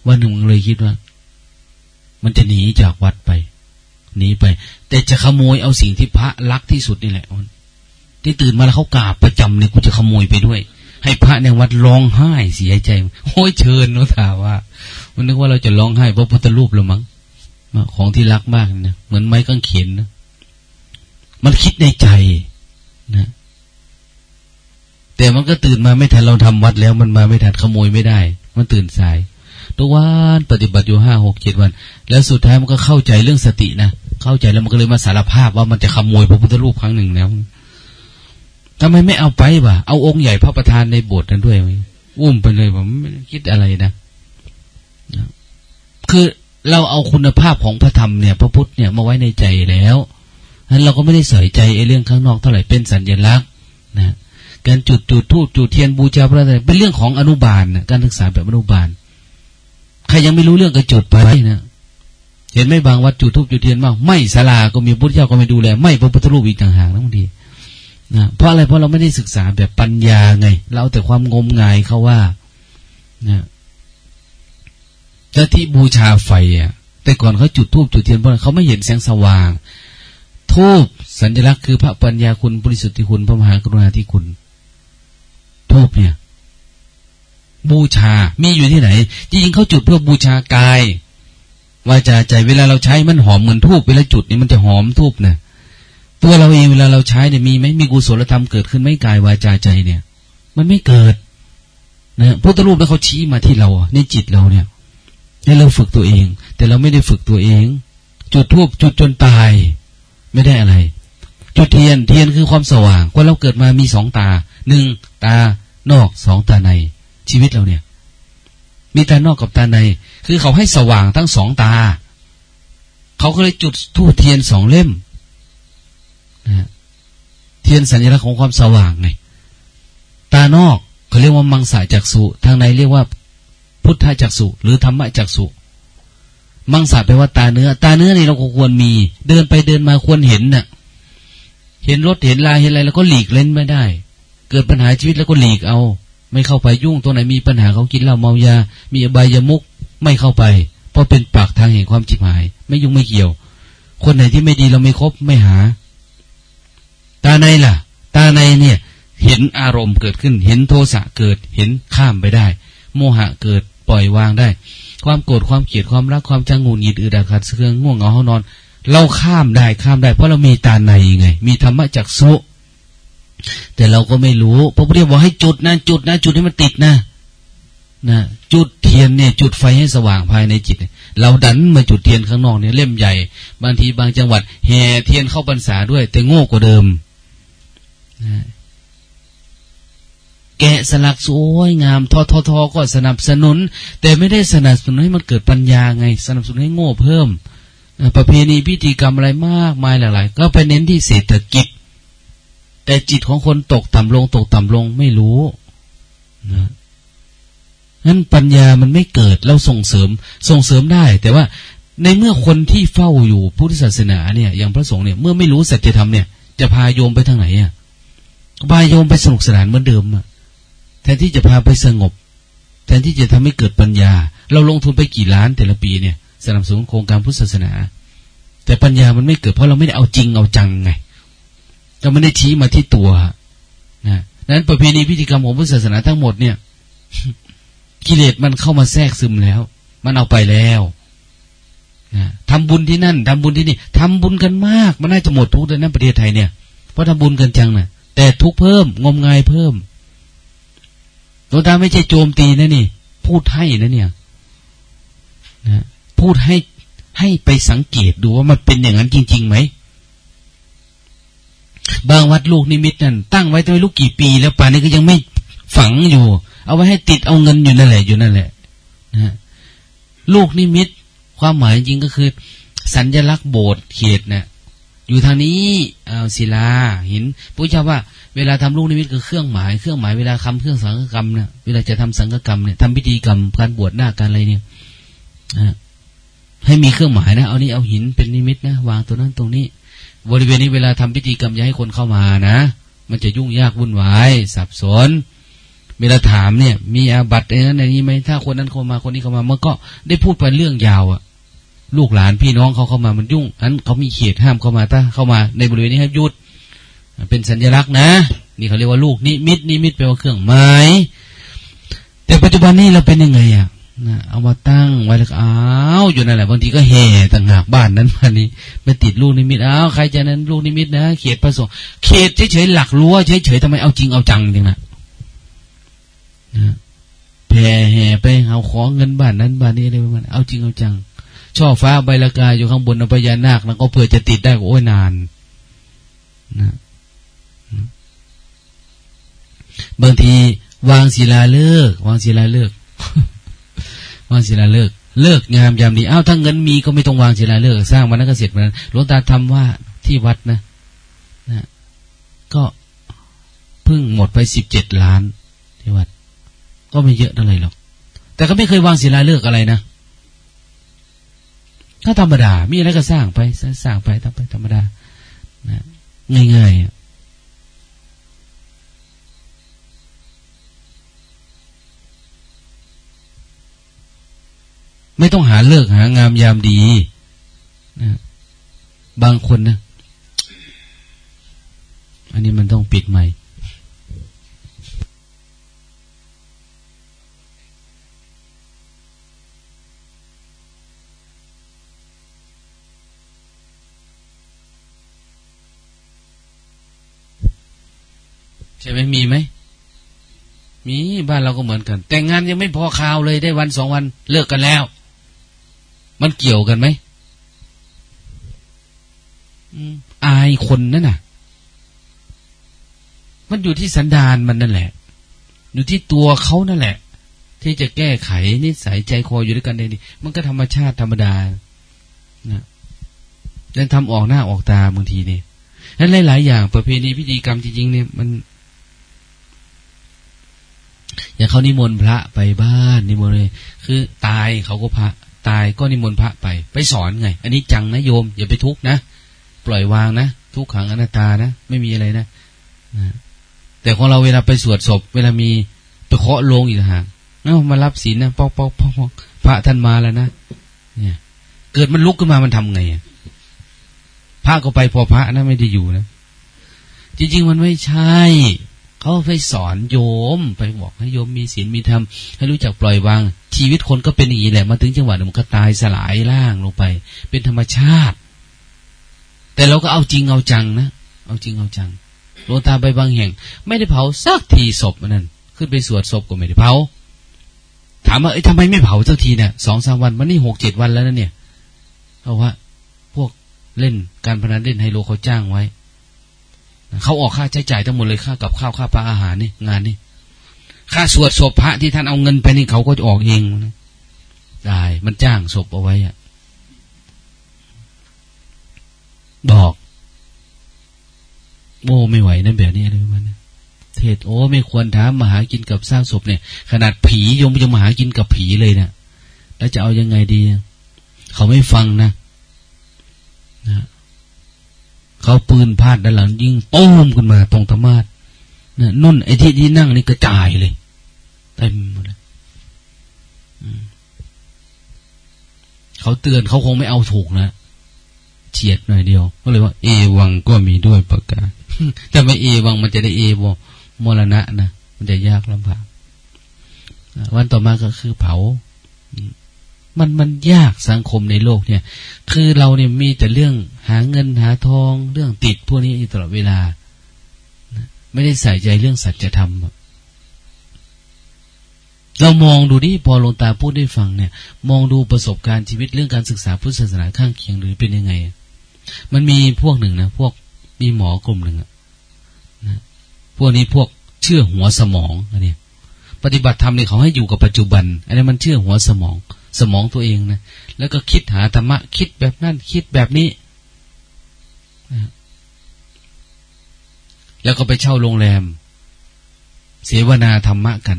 วันหนึ่งมันเลยคิดว่า มันจะหนีจากวัดไปหนีไป แต่จะขโมยเอาสิ่งที่พระรักที่สุดนี่แหละ ที่ตื่นมาแล้วเขากราบประจำเนี่ยกูจะขโมยไปด้วย ให้พระในวัดร้องไห้เสียใจโอ้ยเชิญนุถาว่ามันนึกว่าเราจะร้องไห้เพราะพุทธรูปหรือมั้งของที่รักมากนะเหมือนไม้กางเขนนะมันคิดในใจนะแต่มันก็ตื่นมาไม่ทันเราทำวัดแล้ว มันมาไม่ทันขโมยไม่ได้ มันตื่นสายทุกวันปฏิบัติอยู่ห้าหกเจ็ดวัน แล้วสุดท้ายมันก็เข้าใจเรื่องสตินะเข้าใจแล้วมันก็เลยมาสารภาพว่ามันจะขโมยพระพุทธรูปครั้งหนึ่งแล้ว ทำไมไม่เอาไปวะเอาองค์ใหญ่พระประธานในโบสถ์นั้นด้วยอุ้มไปเลยผมไม่คิดอะไรนะคือเราเอาคุณภาพของพระธรรมเนี่ย พระพุทธเนี่ยมาไว้ในใจแล้วนั้นเราก็ไม่ได้ใส่ใจไอ้เรื่องข้างนอกเท่าไหร่เป็นสัญญลักษณ์นะการจุดจุดทูบจุดเทียนบูชาพระอะไรเป็นเรื่องของอนุบาลนะการศึกษาแบบอนุบาลใครยังไม่รู้เรื่องก็จุดไปนะเห็นไหมบางวัดจุดทูบจุดเทียนมากไม่ศาลาก็มีพุทธเจ้าก็ไม่ดูแลไม่พระพุทธรูปอีกต่างหากนะบางที นะเพราะอะไรเพราะเราไม่ได้ศึกษาแบบปัญญาไง เราแต่ความงมงายเขาว่านะแล้วที่บูชาไฟอะ แต่ก่อนเขาจุดทูบจุดเทียนเพราะเขาไม่เห็นแสงสว่าง ทูบสัญลักษณ์คือพระปัญญาคุณบริสุทธิคุณพระมหากรุณาธิคุณ ทูบเนี่ย บูชา มีอยู่ที่ไหน จริงๆเขาจุดเพื่อบูชากายวาจาใจเวลาเราใช้มันหอมเหมือนทูบเวลาจุดนี่มันจะหอมทูบเนี่ย ตัวเราเองเวลาเราใช้เนี่ยมีไหมมีกุศลธรรมเกิดขึ้นไหมกายวาจาใจเนี่ย มันไม่เกิดนะพุทธรูปแล้วเขาชี้มาที่เราในจิตเราเนี่ยให้เราฝึกตัวเอง แต่เราไม่ได้ฝึกตัวเอง จุดทูบจุดจนตาย ไม่ได้อะไร จุดเทียนเทียนคือความสว่างคนเราเกิดมามีสองตาหนึ่งตานอกสองตาใน ชีวิตเราเนี่ย มีตานอกกับตาใน คือเขาให้สว่างทั้งสองตา เขาก็เลยจุดธูปเทียนสองเล่ม นะเทียนสัญลักษณ์ของความสว่างไงตานอกเขาเรียกว่ามังสาจักษุตาในเรียกว่า พุทธจักษุหรือธรรมจักษุมังสาแปลว่าตาเนื้อ ตาเนื้อนี่เราควรมี เดินไปเดินมาควรเห็นน่ะ เห็นรถเห็นลายเห็นอะไรแล้วก็หลีกเล่นไม่ได้ เกิดปัญหาชีวิตแล้วก็หลีกเอา ไม่เข้าไปยุ่งตัวไหนมีปัญหาเขากินเหล้าเมายา มีอบายามุกไม่เข้าไป เพราะเป็นปากทางแห่งความจิบหาย ไม่ยุ่งไม่เกี่ยว คนไหนที่ไม่ดีเราไม่คบไม่หา ตาในล่ะ ตาในเนี่ย เห็นอารมณ์เกิดขึ้น เห็นโทสะเกิด เห็นข้ามไปได้ โมหะเกิดปล่อยวางได้ ความโกรธความเกลียดความรักความจังงูหงิดอืดอาขัดเสื่องง่วงเหงาห้านอน เราข้ามได้ข้ามได้ เพราะเรามีตาในไง มีธรรมะจักสุแต่เราก็ไม่รู้พระพุทธเจ้าบอกให้จุดนะจุดนะจุดให้มันติดนะนะจุดเทียนเนี่ยจุดไฟให้สว่างภายในจิต เราดันมาจุดเทียนข้างนอกเนี่ยเล่มใหญ่ บางทีบางจังหวัดแห่เทียนเข้าพรรษาด้วย แต่โง่กว่าเดิม แกะสลักสวยงามทอทอทอก็สนับสนุน แต่ไม่ได้สนับสนุนให้มันเกิดปัญญาไง สนับสนุนให้โง่เพิ่ม ประเพณีพิธีกรรมอะไรมากมายหลายๆ ก็ไปเน้นที่เศรษฐกิจ แต่จิตของคนตกต่ำลง ตกต่ำลงไม่รู้นะนั้นปัญญามันไม่เกิดเราส่งเสริมส่งเสริมได้ แต่ว่าในเมื่อคนที่เฝ้าอยู่พุทธศาสนาเนี่ยอย่างพระสงฆ์เนี่ยเมื่อไม่รู้สัจธรรมเนี่ยจะพาโยมไปทางไหนอะ พาโยมไปสนุกสนานเหมือนเดิมอะแทนที่จะพาไปสงบ แทนที่จะทำให้เกิดปัญญา เราลงทุนไปกี่ล้านแต่ละปีเนี่ยสนับสนุนโครงการพุทธศาสนา แต่ปัญญามันไม่เกิดเพราะเราไม่ได้เอาจริงเอาจังไงเราไม่ได้ชี้มาที่ตัวนะนั้นประเพณีพิธีกรรมของพุทธศาสนาทั้งหมดเนี่ยกิเลสมันเข้ามาแทรกซึมแล้ว มันเอาไปแล้วนะทำบุญที่นั่นทำบุญที่นี่ทำบุญกันมาก มันน่าจะหมดทุกข์เลยนะประเทศไทยเนี่ย เพราะทำบุญกันจังนะ่ะ แต่ทุกเพิ่ม งมงายเพิ่มหลวงตาไม่ใช่โจมตีนะนี่ พูดให้นะเนี่ยนะพูดให้ให้ไปสังเกตดูว่ามันเป็นอย่างนั้นจริงๆไหมบางวัดลูกนิมิตนั่นตั้งไว้ตั้งไว้ลูกกี่ปี แล้วป่านนี้ก็ยังไม่ฝังอยู่ เอาไว้ให้ติดเอาเงินอยู่นั่นแหละอยู่นั่นแหละนะลูกนิมิต ความหมายจริงก็คือ สัญญลักษณ์โบสถ์เขตเนะ่ย อยู่ทางนี้เอาศิลาหินพระเจ้าว่าเวลาทำลูกนิมิตคือเครื่องหมาย เครื่องหมายเวลาคำเครื่องสังฆกรรมเนี่ยเวลาจะทำสังฆกรรมเนี่ยทำพิธีกรรมการบวชหน้าการอะไรเนี่ยให้มีเครื่องหมายนะเอานี้เอาหินเป็นนิมิตนะวางตัวนั้นตรงนี้ บริเวณนี้เวลาทำพิธีกรรมอย่าให้คนเข้ามานะ มันจะยุ่งยากวุ่นวายสับสน เวลาถามเนี่ย มีอาบัติอะไรนั้นอย่างนี้ไหมถ้าคนนั้นเข้ามาคนนี้เข้ามามันก็ได้พูดไปเรื่องยาวอะ ลูกหลานพี่น้องเขาเข้ามามันยุ่งอันเขามีเขตห้ามเข้ามาถ้าเข้ามาในบริเวณนี้ให้หยุดเป็นสัญลักษณ์นะ นี่เขาเรียกว่าลูกนิมิตนิมิตแปลว่าเครื่องหมายแต่ปัจจุบันนี้เราเป็นยังไงอะนะเอามาตั้งไว้แล้วอ้าวอยู่นั่นแหละบางทีก็แห่ต่างหากบ้านนั้นมานี้ไปติดลูกนิมิตอ้าวใครจะนั้นลูกนิมิตนะเขตประสงค์เขตเฉยๆหลักรั้วเฉยๆทำไมเอาจริงเอาจังจริงนะนะแผ่แห่ไปเอาของเงินบ้านนั้นบ้านนี้อะไรประมาณเอาจริงเอาจัง ช่อฟ้าใบละกาอยู่ข้างบนพญานาคแล้วก็เพื่อจะติดได้โอ้ยนานนะบางทีวางศิลาเลิก วางศิลาเลิก วางศิลาเลิก เลิกงามยามดีอ้าวถ้าเงินมีก็ไม่ต้องวางศิลาเลิก สร้างวันนั้นก็เสร็จวันนั้นหลวงตาทำว่าที่วัดนะนะก็เพิ่งหมดไปสิบเจ็ดล้านที่วัด ก็ไม่เยอะเท่าไหร่หรอก แต่ก็ไม่เคยวางศิลาเลิกอะไรนะ ก็ธรรมดา มีอะไรก็สร้างไป สร้างไปทำไปธรรมดานะง่ายๆไม่ต้องหาเลิกหางามยามดีนะบางคนนะ อันนี้มันต้องปิดใหม่ ใช่ไหมมีไหมมีบ้านเราก็เหมือนกัน แต่งงานยังไม่พอข่าวเลยได้วันสองวันเลิกกันแล้ว มันเกี่ยวกันไหมอายคนนั่นน่ะ มันอยู่ที่สันดานมันนั่นแหละ อยู่ที่ตัวเขานั่นแหละ ที่จะแก้ไขนิสัยใจคออยู่ด้วยกันได้ดีมันก็ธรรมชาติธรรมดานะเล่นทำออกหน้าออกตาบางทีเนี่ยนั้นหลาย ๆ อย่าง ประเพณีพิธีกรรมจริงๆเนี่ยมัน อย่างเขานิมนต์พระไปบ้านนิมนต์เลยคือตายเขาก็พระตายก็นิมนต์พระไป ไปสอนไง อันนี้จังนะโยม อย่าไปทุกข์นะ ปล่อยวางนะ ทุกขังอนัตตานะ ไม่มีอะไรนะนะ แต่ของเราเวลาไปสวดศพ เวลามีไปเคาะโลงอีกห่างเอ้ามารับศีลนะปอกปอกปอกพระท่านมาแล้วนะเนี่ย เกิดมันลุกขึ้นมามันทำไงพระก็ไปพอพระนะไม่ได้อยู่นะจริง ๆ มันไม่ใช่ เขาไปสอนโยม ไปบอกให้โยมมีศีลมีธรรมให้รู้จักปล่อยวาง ชีวิตคนก็เป็นอย่างนี้แหละมาถึงจังหวะมันก็ตายสลายล่างลงไป เป็นธรรมชาติ แต่เราก็เอาจริงเอาจังนะเอาจริงเอาจังโลตาไปบางแห่ง ไม่ได้เผาสักทีศพนั่นขึ้นไปสวดศพก็ไม่ได้เผาถามว่าเอ้ยทำไมไม่เผาสักทีเนี่ยสองสามวันมันนี่หกเจ็ดวันแล้วนะเนี่ยเพราะว่าพวกเล่นการพนันเล่นไฮโลเขาจ้างไว้ เขาออกค่าใช้จ่ายทั้งหมดเลยค่ากับข้าวค่าปลาอาหารนี่งานนี่ค่าสวดศพพระที่ท่านเอาเงินไปนี่เขาก็จะออกเองได้มันจ้างศพเอาไว้อะบอกโอ้ไม่ไหวนั่นแบบนี้เลยมันเทศโอ้ไม่ควรถามมาหากินกับสร้างศพเนี่ย ขนาดผียงจะมาหากินกับผีเลยเนะี่ยแล้วจะเอายังไงดี เขาไม่ฟังนะ เขาปืนพลาดด้านหลังยิงต้มขึ้นมาตรงธรรมาทเนี่นุ่นไอ้ที่ที่นั่งนี่กระจายเลยเต็มหมดเลยเขาเตือนเขาคงไม่เอาถูกนะเฉียดหน่อยเดียวก็เลยว่า เอวังก็มีด้วยประกาศแต่ไม่เอวังมันจะได้เอวมรณะนะมันจะยากลำบากวันต่อมาก็คือเผา มันมันยากสังคมในโลกเนี่ย คือเราเนี่ยมีแต่เรื่องหาเงินหาทอง เรื่องติดพวกนี้ตลอดเวลา ไม่ได้ใส่ใจเรื่องสัจธรรมเรามองดูดิพอลงตาพูดได้ฟังเนี่ย มองดูประสบการณ์ชีวิตเรื่องการศึกษาพุทธศาสนาข้างเคียงหรือเป็นยังไง มันมีพวกหนึ่งนะพวกมีหมอกลุ่มหนึ่งนะพวกนี้พวกเชื่อหัวสมองอันนี้ปฏิบัติธรรมเนี่ยเขาให้อยู่กับปัจจุบัน อันนี้มันเชื่อหัวสมอง สมองตัวเองนะ แล้วก็คิดหาธรรมะ คิดแบบนั้น คิดแบบนี้ แล้วก็ไปเช่าโรงแรม เสวนาธรรมะกัน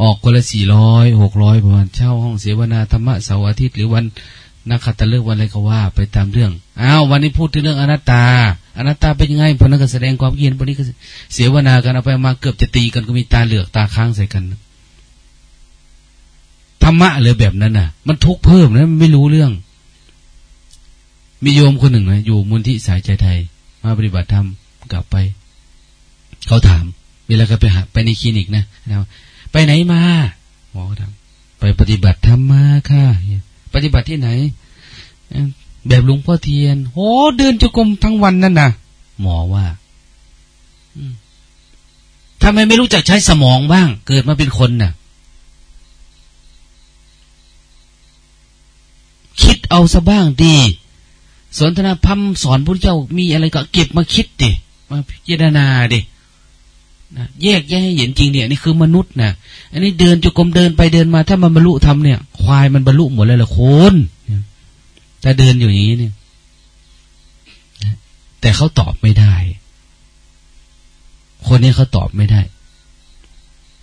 ออกคนละสี่ร้อยหกร้อยประมาณเช่าห้องเสวนาธรรมะเสาร์อาทิตย์หรือวันนักขัตฤกษ์วันอะไรก็ว่า ไปตามเรื่อง อ้าววันนี้พูดถึงเรื่องอนัตตา อนัตตาเป็นยังไงพนักแสดงความเย็นพอนี้ก็เสวนากันเอาไปมาเกือบจะตีกันก็มีตาเหลือกตาค้างใส่กัน ธรรมะเลยแบบนั้นน่ะ มันทุกเพิ่มนะไม่รู้เรื่อง มีโยมคนหนึ่งนะอยู่มูลที่สายใจไทย มาปฏิบัติธรรมกลับไป เขาถาม เวลาเขาไปหาไปในคลินิกนะนะไปไหนมาหมอถามไปปฏิบัติธรรมมาค่ะ ปฏิบัติที่ไหน แบบหลวงพ่อเทียนโอ้เดินจุกรมทั้งวันนั่นนะหมอว่าทำไมไม่รู้จักใช้สมองบ้าง เกิดมาเป็นคนน่ะ คิดเอาซะบ้างดีสนทนาพัมสอนพระเจ้ามีอะไรก็เก็บมาคิดดิมาพิจารณาดินะแยกแยกให้เห็นจริงเนี่ยนี่คือมนุษย์นะอันนี้เดินจุกรมเดินไปเดินมาถ้ามันบรรลุทำเนี่ย ควายมันบรรลุหมดเลยละคนแต่เดินอยู่อย่างนี้เนี่ย แต่เขาตอบไม่ได้ คนนี้เขาตอบไม่ได้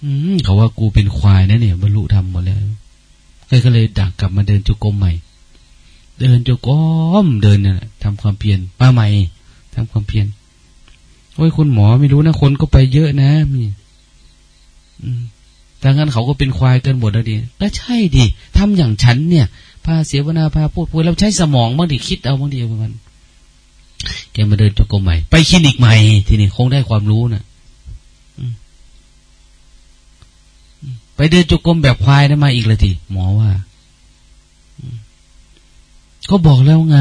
อืเขาว่ากูเป็นควายนะเนี่ยบรรลุธรรมหมดแล้วก็เลยดักกลับมาเดินจุกรมใหม่ เดินจก้มเดินเนี่ยทำความเพียรมาใหม่ทำความเพียรโอ้ยคุณหมอไม่รู้นะคนก็ไปเยอะนะมีถ้างั้นเขาก็เป็นควายกันหมดแล้วดิก็ใช่ดิทำอย่างฉันเนี่ย พาเสียวนาพาพูดพูดเราใช้สมองบ้างดิคิดเอาบ้างดิประมาณแกมาเดินจกรมใหม่ ไปคลินิกใหม่ ทีนี้คงได้ความรู้นะไปเดินจกรมแบบควายได้มาอีกลยทีหมอว่า ก็บอกแล้วไง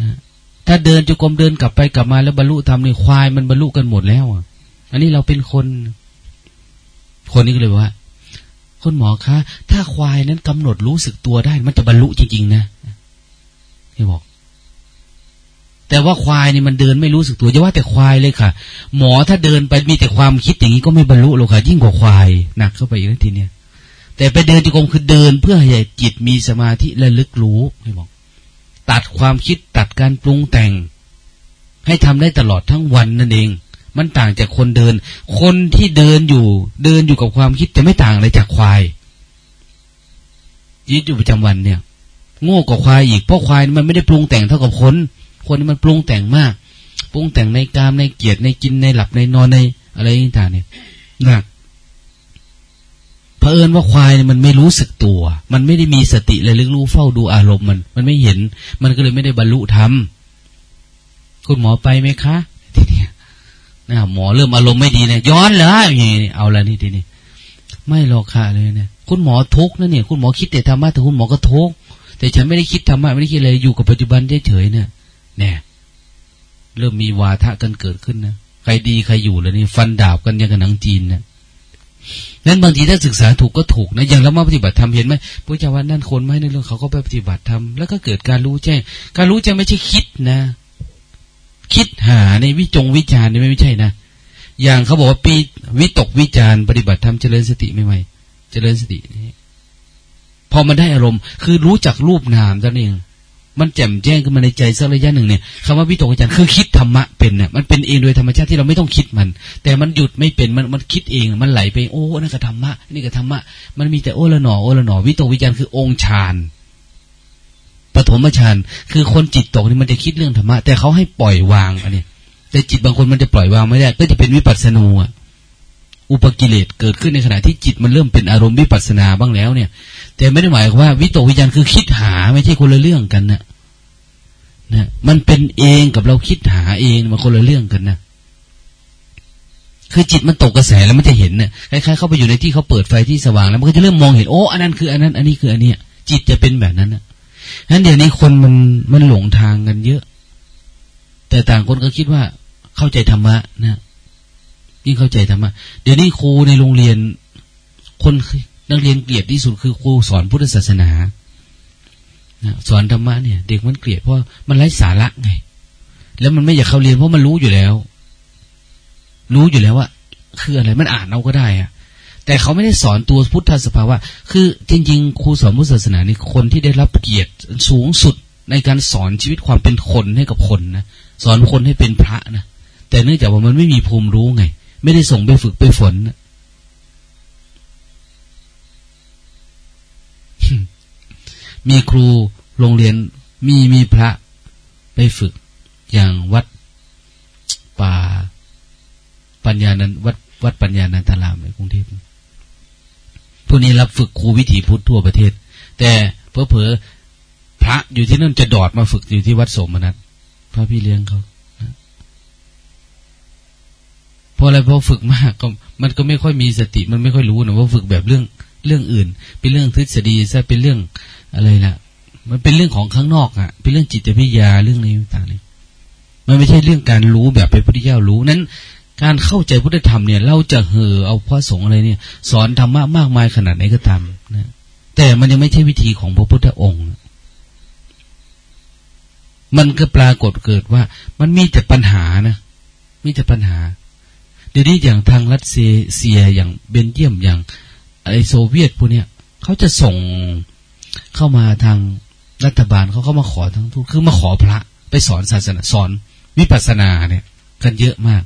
นะถ้าเดินจุกรมเดินกลับไปกลับมาแล้วบรรลุธรรมนี่ควายมันบรรลุกันหมดแล้วอะ อันนี้เราเป็นคน คนนี้ก็เลยว่าคุณหมอคะ ถ้าควายนั้นกำหนดรู้สึกตัวได้ มันจะบรรลุจริงๆนะที่บอก แต่ว่าควายนี่มันเดินไม่รู้สึกตัวจะว่าแต่ควายเลยค่ะ หมอถ้าเดินไปมีแต่ความคิดอย่างนี้ก็ไม่บรรลุหรอกค่ะ ยิ่งกว่าควายหนักเข้าไปอีกทีเนี้ย แต่ไปเดินจุกรมคือเดินเพื่อให้จิตมีสมาธิและลึกรู้ให้บอก ตัดความคิดตัดการปรุงแต่ง ให้ทำได้ตลอดทั้งวันนั่นเอง มันต่างจากคนเดิน คนที่เดินอยู่ เดินอยู่กับความคิดจะไม่ต่างอะไรจากควายยึดอยู่ประจำวันเนี่ย โง่กว่าควายอีกเพราะควายมันไม่ได้ปรุงแต่งเท่ากับคน คนนี้มันปรุงแต่งมาก ปรุงแต่งในกามในเกียรติในกินในหลับในนอนในอะไรต่างเนี่ยหนัก เผอิญว่าควายมันไม่รู้สึกตัว มันไม่ได้มีสติเลยลึกรู้เฝ้าดูอารมณ์มัน มันไม่เห็น มันก็เลยไม่ได้บรรลุธรรมคุณหมอไปไหมคะทีนี้นะหมอเริ่มอารมณ์ไม่ดีเนี่ยย้อนเหรออย่างนี้เอาละนี่ทีนี้ไม่หรอกค่ะเลยเนี่ยคุณหมอทุกนะเนี่ย คุณหมอคิดแต่ธรรมะแต่คุณหมอก็ทุกแต่ฉันไม่ได้คิดธรรมะไม่ได้คิดอะไรอยู่กับปัจจุบันเฉยๆเนี่ยเนี่ยเริ่มมีวาทะกันเกิดขึ้นนะใครดีใครอยู่แล้วนี่ฟันดาบกันยังกับหนังจีนนะ นั้นบางทีถ้าศึกษาถูกก็ถูกนะอย่างเรามาปฏิบัติธรรมเห็นไหมพระเจ้าว่านั่นคนไม่ในเรื่องเขาก็ไปปฏิบัติธรรมแล้วก็เกิดการรู้แจ้ง การรู้แจ้งไม่ใช่คิดนะ คิดหาในวิจงวิจารณ์นี่ไม่ใช่นะอย่างเขาบอกว่าปีวิตกวิจารปฏิบัติธรรมเจริญสติไม่ไหวเจริญสตินี่พอมันได้อารมณ์ คือรู้จักรูปนามนั่นเอง มันแจ่มแจ้งขึ้นมาในใจสักระยะหนึ่งเนี่ยคำว่าวิตกวิจารคือคิดธรรมะเป็นเนี่ยมันเป็นเองโดยธรรมชาติที่เราไม่ต้องคิดมัน แต่มันหยุดไม่เป็นมันมันคิดเองมันไหลไปโอ้นั่นก็ธรรมะนี่ก็ธรรมะมันมีแต่โอ้ละหนอโอ้ละหนอวิตกวิจารคือองค์ฌานปฐมฌานคือคนจิตตกนี่มันจะคิดเรื่องธรรมะแต่เขาให้ปล่อยวางอันนี้แต่จิตบางคนมันจะปล่อยวางไม่ได้ ก็จะเป็นวิปัสสนูอุ อุปกิเลสเกิดขึ้นในขณะที่จิตมันเริ่มเป็นอารมณ์วิปัสนาบ้างแล้วเนี่ย แต่ไม่ได้หมายว่า วิตกวิจารคือคิดหาไม่ใช่คนละเรื่องกันนะนะมันเป็นเองกับเราคิดหาเองมันคนละเรื่องกันนะคือจิตมันตกกระแสแล้วมันจะเห็นเนี่ยคล้ายๆเข้าไปอยู่ในที่เขาเปิดไฟที่สว่างแล้ว มันก็จะเริ่มมองเห็นโอ้อันนั้นคืออันนั้น อันนี้คืออันเนี้ย จิตจะเป็นแบบนั้นนะนั้นเดี๋ยวนี้คนมันมันหลงทางกันเยอะ แต่ต่างคนก็คิดว่าเข้าใจธรรมะนะ ยิ่งเข้าใจธรรมะเดี๋ยวนี้ครูในโรงเรียน คนนักเรียนเกลียดที่สุดคือครูสอนพุทธศาสนาสอนธรรมะเนี่ย เด็กมันเกลียดเพราะมันไร้สาระไง แล้วมันไม่อยากเข้าเรียนเพราะมันรู้อยู่แล้ว รู้อยู่แล้วว่า คืออะไรมันอ่านเอาก็ได้อะแต่เขาไม่ได้สอนตัวพุทธสภาวะคือจริงๆครูสอนพุทธศาสนานี่คนที่ได้รับเกียรติสูงสุดในการสอนชีวิตความเป็นคนให้กับคนนะสอนคนให้เป็นพระนะแต่เนื่องจากว่ามันไม่มีภูมิรู้ไง ไม่ได้ส่งไปฝึกไปฝนมีครูโรงเรียนมีมีพระไปฝึกอย่างวัดป่าปัญญานันวัดวัดปัญญานันตารามในกรุงเทพพวกนี้รับฝึกครูวิถีพุทธทั่วประเทศ แต่เพอเพอพระอยู่ที่นั่นจะดอดมาฝึกอยู่ที่วัดสมนัตพระพี่เลี้ยงเขา เพราะอะไรเพราะฝึกมากก็มันก็ไม่ค่อยมีสติมันไม่ค่อยรู้นะว่าฝึกแบบเรื่องเรื่องอื่น เป็นเรื่องทฤษฎีซะเป็นเรื่องอะไรล่ะ มันเป็นเรื่องของข้างนอกอะ่ะ เป็นเรื่องจิตวิทยาเรื่องอะไรต่างๆเนี่ยมันไม่ใช่เรื่องการรู้แบบเป็นพุทธเจ้ารู้นั้น การเข้าใจพุทธธรรมเนี่ยเราจะเห่อเอาพระสงฆ์อะไรเนี่ย สอนธรรมะมากมายขนาดไหนก็ตามนะแต่มันยังไม่ใช่วิธีของพระพุทธองค์ มันก็ปรากฏเกิดว่า มันมีแต่ปัญหานะมีแต่ปัญหา เดี๋ยวนี้อย่างทางรัสเซียอย่างเบนเยียมอย่างไอโซเวียตพวกเนี้ยเขาจะส่งเข้ามาทางรัฐบาลเขาเข้ามาขอทั้งทุกคือมาขอพระไปสอนศาสนาสอนวิปัสสนาเนี่ย กันเยอะมาก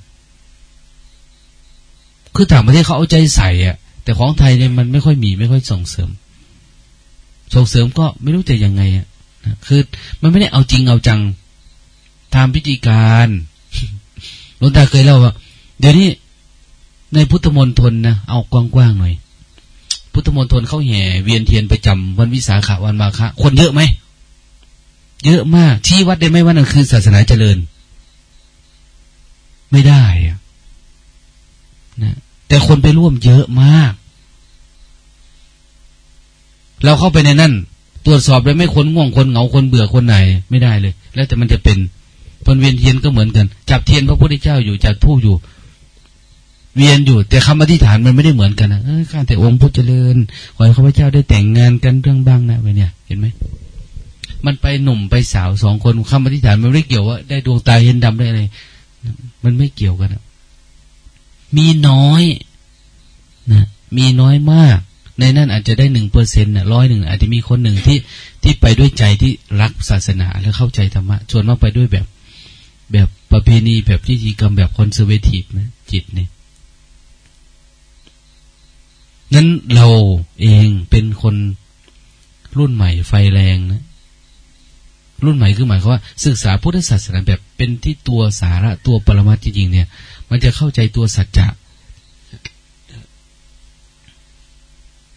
คือต่างประเทศเขาเอาใจใส่อะแต่ของไทยเนี่ยมันไม่ค่อยมีไม่ค่อยส่งเสริม ส่งเสริมก็ไม่รู้จะยังไงอะคือมันไม่ได้เอาจริงเอาจังทำพิธีการหลวงตาเคยเล่าว่า เดี๋ยวนี้ในพุทธมนตรนะเอากว้างๆหน่อย พุทธมณฑลเขาแห่เวียนเทียนประจำวันวิสาขาวันมาฆะคนเยอะไหมเยอะมากชี้วัดได้ไหมว่านั่นคือศาสนาเจริญ ไม่ได้นะแต่คนไปร่วมเยอะมาก เราเข้าไปในนั่นตรวจสอบเลยไม่คนง่วงคนเหงาคนเบื่อคนไหน ไม่ได้เลย แล้วแต่มันจะเป็นพนเวียนเทียนก็เหมือนกัน จับเทียนพระพุทธเจ้าอยู่จับทูบอยู่ เวียนอยู่ แต่คำอธิษฐานมันไม่ได้เหมือนกันนะข้าแต่องค์พุทธเจริญขอให้ข้าพเจ้าได้แต่งงานกันเรื่องบ้างนะไปเนี่ย เห็นไหมมันไปหนุ่มไปสาวสองคนคำอธิษฐานมันไม่ได้เกี่ยวว่าได้ดวงตาเห็นดำได้อะไรมันไม่เกี่ยวกันมีน้อยนะมีน้อยมาก ในนั้นอาจจะได้หนึ่งเปอร์เซ็นต์ร้อยหนึ่งอาจจะมีคนหนึ่งที่ที่ไปด้วยใจที่รักศาสนาและเข้าใจธรรมะส่วนมากไปด้วยแบบ แบบประเพณีแบบพิธีกรรมแบบคอนเซอร์เวทีฟนะจิตเนี่ย นั้นเราเองเป็นคนรุ่นใหม่ไฟแรงนะ รุ่นใหม่คือหมายความว่า ศึกษาพุทธศาสนาแบบเป็นที่ตัวสาระตัวปรมาจริงเนี่ย มันจะเข้าใจตัวสัจจะ